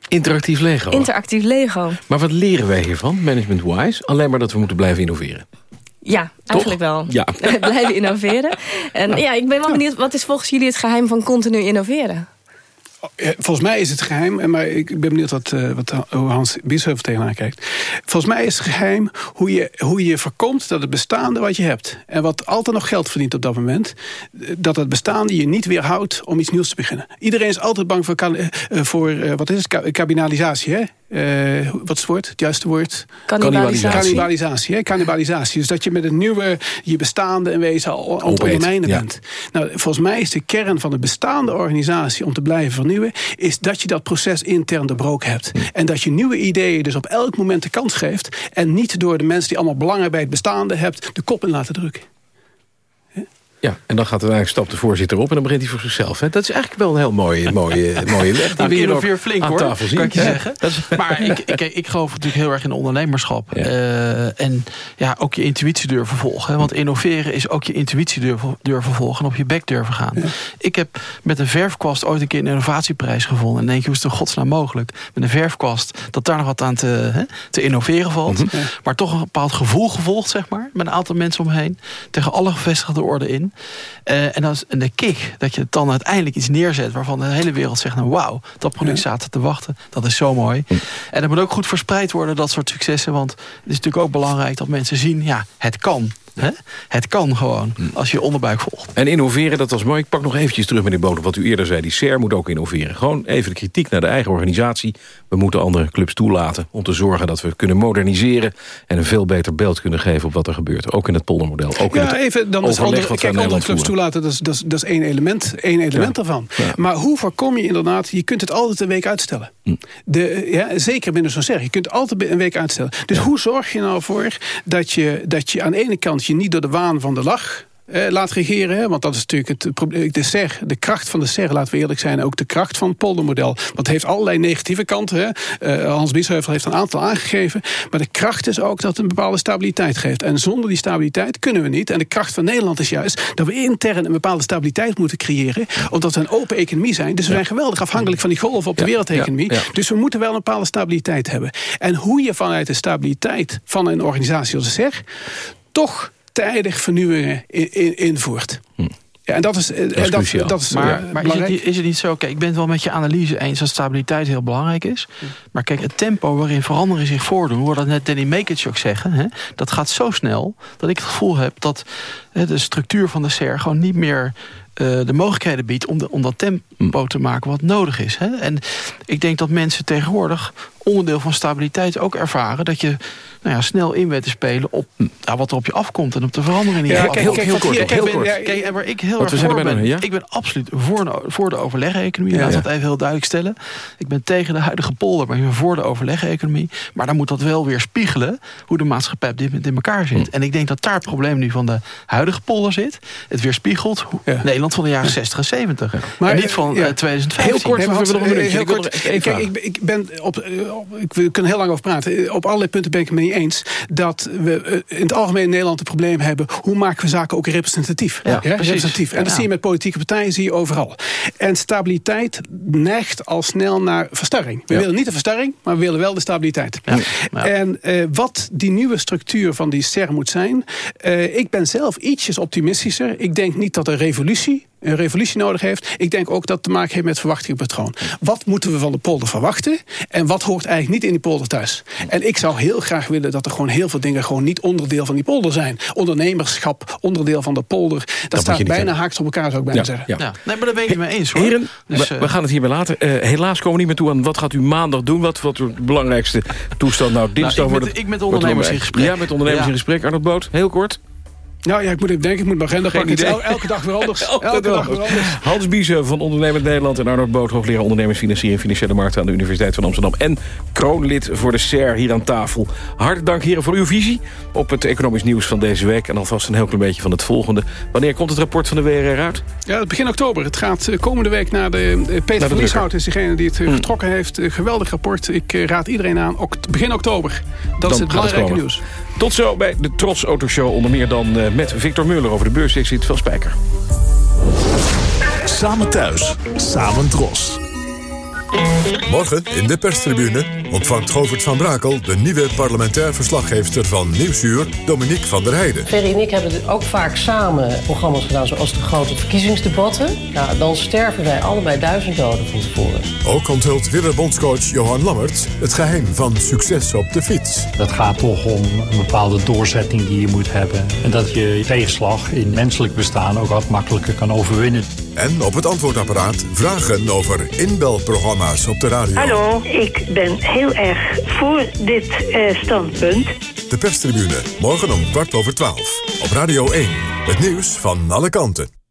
Speaker 14: Interactief Lego.
Speaker 28: Interactief Lego.
Speaker 14: maar wat leren wij hiervan, management-wise? Alleen maar dat we moeten blijven innoveren.
Speaker 28: Ja, eigenlijk wel.
Speaker 14: Ja.
Speaker 28: Blijven innoveren. En ja, ik ben wel benieuwd, wat is volgens jullie het geheim van continu innoveren?
Speaker 16: Eh, Volgens mij is het geheim, maar ik ben benieuwd wat, eh, hoe Hans Biesheuvel tegenaan kijkt. Volgens mij is het geheim hoe je, hoe je voorkomt dat het bestaande wat je hebt... en wat altijd nog geld verdient op dat moment... eh, dat het bestaande je niet weerhoudt om iets nieuws te beginnen. Iedereen is altijd bang voor, eh, eh, voor eh, wat is het, Ka- kabinalisatie, hè? Eh, wat is het woord? Het juiste woord?
Speaker 28: Cannibalisatie.
Speaker 16: Cannibalisatie, hè? Cannibalisatie. Dus dat je met een nieuwe, je bestaande in wezen al aan het ondermijnen
Speaker 14: ja.
Speaker 16: bent. Nou, volgens mij is de kern van de bestaande organisatie om te blijven vernieuwen, is dat je dat proces intern doorbroken hebt. En dat je nieuwe ideeën dus op elk moment de kans geeft. En niet door de mensen die allemaal belangen bij het bestaande hebt, de kop in laten drukken.
Speaker 14: Ja, en dan gaat er eigenlijk stapt de voorzitter op en dan begint hij voor zichzelf. Hè? Dat is eigenlijk wel een heel mooie, mooie, mooie weg. Die
Speaker 15: Nou,
Speaker 14: we
Speaker 15: ik
Speaker 14: hier ook
Speaker 15: innoveer flink hoor,
Speaker 14: tafel zien.
Speaker 15: kan ik je
Speaker 14: Ja,
Speaker 15: zeggen.
Speaker 14: dat is-
Speaker 15: Maar ik, ik, ik geloof natuurlijk heel erg in ondernemerschap. Eh, en ja, ook je intuïtie durven volgen. hè. Want innoveren is ook je intuïtie durven, durven volgen en op je bek durven gaan. Ik heb met een verfkwast ooit een keer een innovatieprijs gevonden. En denk je, hoe is het in godsnaam mogelijk? Met een verfkwast, dat daar nog wat aan te, hè, te innoveren valt.
Speaker 14: Mhm.
Speaker 15: Maar toch een bepaald gevoel gevolgd, zeg maar. Met een aantal mensen omheen. Tegen alle gevestigde orde in. Eh, en, dan is, de kick, dat je dan uiteindelijk iets neerzet... waarvan de hele wereld zegt, nou wauw, dat product staat te wachten. Dat is zo mooi. En dat moet ook goed verspreid worden, dat soort successen. Want het is natuurlijk ook belangrijk dat mensen zien... ja, het kan. Hè? Het kan gewoon, als je je onderbuik volgt.
Speaker 14: En innoveren, dat was mooi. Ik pak nog eventjes terug, meneer Bodem, wat u eerder zei. Die SER moet ook innoveren. Gewoon even de kritiek naar de eigen organisatie. We moeten andere clubs toelaten om te zorgen dat we kunnen moderniseren... en een veel beter beeld kunnen geven op wat er gebeurt. Ook in het poldermodel. Ook in
Speaker 16: Ja,
Speaker 14: het
Speaker 16: even, dan is andere, kijk, clubs
Speaker 14: voeren.
Speaker 16: toelaten, dat is, dat, is, dat is één element, één element daarvan. Maar hoe voorkom je inderdaad, je kunt het altijd een week uitstellen.
Speaker 14: Hm.
Speaker 16: De, ja, zeker binnen zo'n zeg, je kunt altijd een week uitstellen. Dus hoe zorg je nou voor dat je, dat je aan de ene kant je niet door de waan van de lach... eh, laat regeren, hè? want dat is natuurlijk het probleem. De, SER, de kracht van de SER, laten we eerlijk zijn, ook de kracht van het poldermodel. Want het heeft allerlei negatieve kanten. Hè? Eh, Hans Biesheuvel heeft een aantal aangegeven. Maar de kracht is ook dat het een bepaalde stabiliteit geeft. En zonder die stabiliteit kunnen we niet. En de kracht van Nederland is juist dat we intern een bepaalde stabiliteit moeten creëren. Omdat we een open economie zijn. Dus we zijn geweldig afhankelijk van die golf op de
Speaker 14: Ja,
Speaker 16: wereldeconomie.
Speaker 14: ja, ja.
Speaker 16: Dus we moeten wel een bepaalde stabiliteit hebben. En hoe je vanuit de stabiliteit van een organisatie als de SER toch tijdig vernieuwingen in- in- invoert. Ja, en dat is, en dat,
Speaker 14: cruciaal.
Speaker 16: dat is
Speaker 15: maar
Speaker 16: eh,
Speaker 15: maar is, het
Speaker 16: belangrijk.
Speaker 15: niet, is het niet zo... Kijk, ik ben het wel met je analyse eens dat stabiliteit heel belangrijk is. Maar kijk, het tempo waarin veranderingen zich voordoen... we hoorden net Danny Mekic ook zeggen... Hè, dat gaat zo snel dat ik het gevoel heb... dat hè, de structuur van de SER gewoon niet meer... eh, de mogelijkheden biedt om, de, om dat tempo te maken wat nodig is. Hè? En ik denk dat mensen tegenwoordig onderdeel van stabiliteit ook ervaren... dat je nou ja, snel in weet te spelen op ja, wat er op je afkomt... en op de veranderingen die
Speaker 16: Ja, kijk, wat hier-
Speaker 15: Kijk,
Speaker 16: heel
Speaker 15: ben-
Speaker 16: kort.
Speaker 15: Kijk, en waar ik heel erg
Speaker 14: er
Speaker 15: voor ben...
Speaker 14: ja?
Speaker 15: Ik ben absoluut voor de, voor de overleg-economie. Laat dat even heel duidelijk stellen. Ik ben tegen de huidige polder, maar ik ben voor de overleg-economie. Maar dan moet dat wel weer spiegelen... hoe de maatschappij op dit moment in elkaar zit. En ik denk dat daar het probleem nu van de huidige polder zit. Het weerspiegelt hoe Nederland van de jaren 60 en 70. en niet van
Speaker 16: ja.
Speaker 15: eh, 2015.
Speaker 16: Heel kort,
Speaker 15: Nee, maar
Speaker 16: want,
Speaker 15: we hebben nog een
Speaker 16: eh,
Speaker 15: minuutje.
Speaker 16: heel
Speaker 15: Ik
Speaker 16: kort. Kijk, ik, ben- ik ben eh, op- ik, we kunnen heel lang over praten. Op allerlei punten ben ik het mee eens dat we eh, in het algemeen in Nederland het probleem hebben. Hoe maken we zaken ook representatief?
Speaker 15: Ja,
Speaker 16: representatief. En dat
Speaker 15: Ja.
Speaker 16: zie je met politieke partijen, zie je overal. En stabiliteit neigt al snel naar verstarring. We willen niet de verstarring, maar we willen wel de stabiliteit. En eh, wat die nieuwe structuur van die SER moet zijn. eh, ik ben zelf ietsjes optimistischer. Ik denk niet dat een revolutie een revolutie nodig heeft. Ik denk ook dat het te maken heeft met verwachtingspatroon. Wat moeten we van de polder verwachten? En wat hoort eigenlijk niet in die polder thuis? En ik zou heel graag willen dat er gewoon heel veel dingen... gewoon niet onderdeel van die polder zijn. Ondernemerschap, onderdeel van de polder. Dat, staat bijna
Speaker 14: hebben.
Speaker 16: haaks op elkaar, zou ik bijna
Speaker 14: Ja,
Speaker 16: zeggen.
Speaker 14: ja.
Speaker 15: Ja. Nee, maar daar ben ik het mee eens hoor.
Speaker 14: Heren,
Speaker 15: Dus,
Speaker 14: we,
Speaker 15: eh,
Speaker 14: we gaan het hierbij laten. Eh, helaas komen we niet meer toe aan wat gaat u maandag doen. Wat, wat wordt de belangrijkste toestand? Nou, dinsdag
Speaker 15: ik
Speaker 14: wordt
Speaker 15: met- ik met ondernemers in gesprek.
Speaker 14: Ja, met ondernemers
Speaker 15: Ja.
Speaker 14: in gesprek. Arnold Boot, heel kort.
Speaker 16: Nou ja, ik moet even denken, ik moet mijn agenda
Speaker 14: Geen
Speaker 16: pakken. Het is
Speaker 14: idee.
Speaker 16: el- elke dag weer anders.
Speaker 14: Elke
Speaker 16: elke
Speaker 14: dag
Speaker 16: dag weer anders.
Speaker 14: Hans Biese van Ondernemend Nederland en Arnold Boot, hoogleraar ondernemersfinanciering en financiële markten aan de Universiteit van Amsterdam. En kroonlid voor de SER hier aan tafel. Hartelijk dank heren voor uw visie op het economisch nieuws van deze week. En alvast een heel klein beetje van het volgende. Wanneer komt het rapport van de WRR uit?
Speaker 16: Ja, het begin oktober. Het gaat eh, komende week naar de... eh, Peter van Lieshout is degene die het eh, getrokken heeft. Geweldig rapport. Ik raad iedereen aan. Begin oktober. Dat is het belangrijke nieuws.
Speaker 14: Tot zo bij de Trots Autoshow. Onder meer dan eh, met Victor Muller over de beursexit van Spijker.
Speaker 1: Samen thuis, samen dros. Morgen in de perstribune ontvangt Govert van Brakel... de nieuwe parlementair verslaggeefster van Nieuwsuur, Dominique van der Heijden.
Speaker 29: Ferry en ik hebben dus ook vaak samen programma's gedaan... zoals de grote verkiezingsdebatten. Ja, dan sterven wij allebei duizend doden van tevoren.
Speaker 1: Ook onthult wielerbondscoach Johan Lammert... het geheim van succes op de fiets.
Speaker 30: Het gaat toch om een bepaalde doorzetting die je moet hebben. En dat je tegenslag in menselijk bestaan ook wat makkelijker kan overwinnen.
Speaker 1: En op het antwoordapparaat vragen over inbelprogramma's op de radio.
Speaker 31: Hallo, ik ben heel erg voor dit eh, standpunt.
Speaker 1: De perstribune, morgen om kwart over twaalf. Op Radio 1, het nieuws van alle kanten.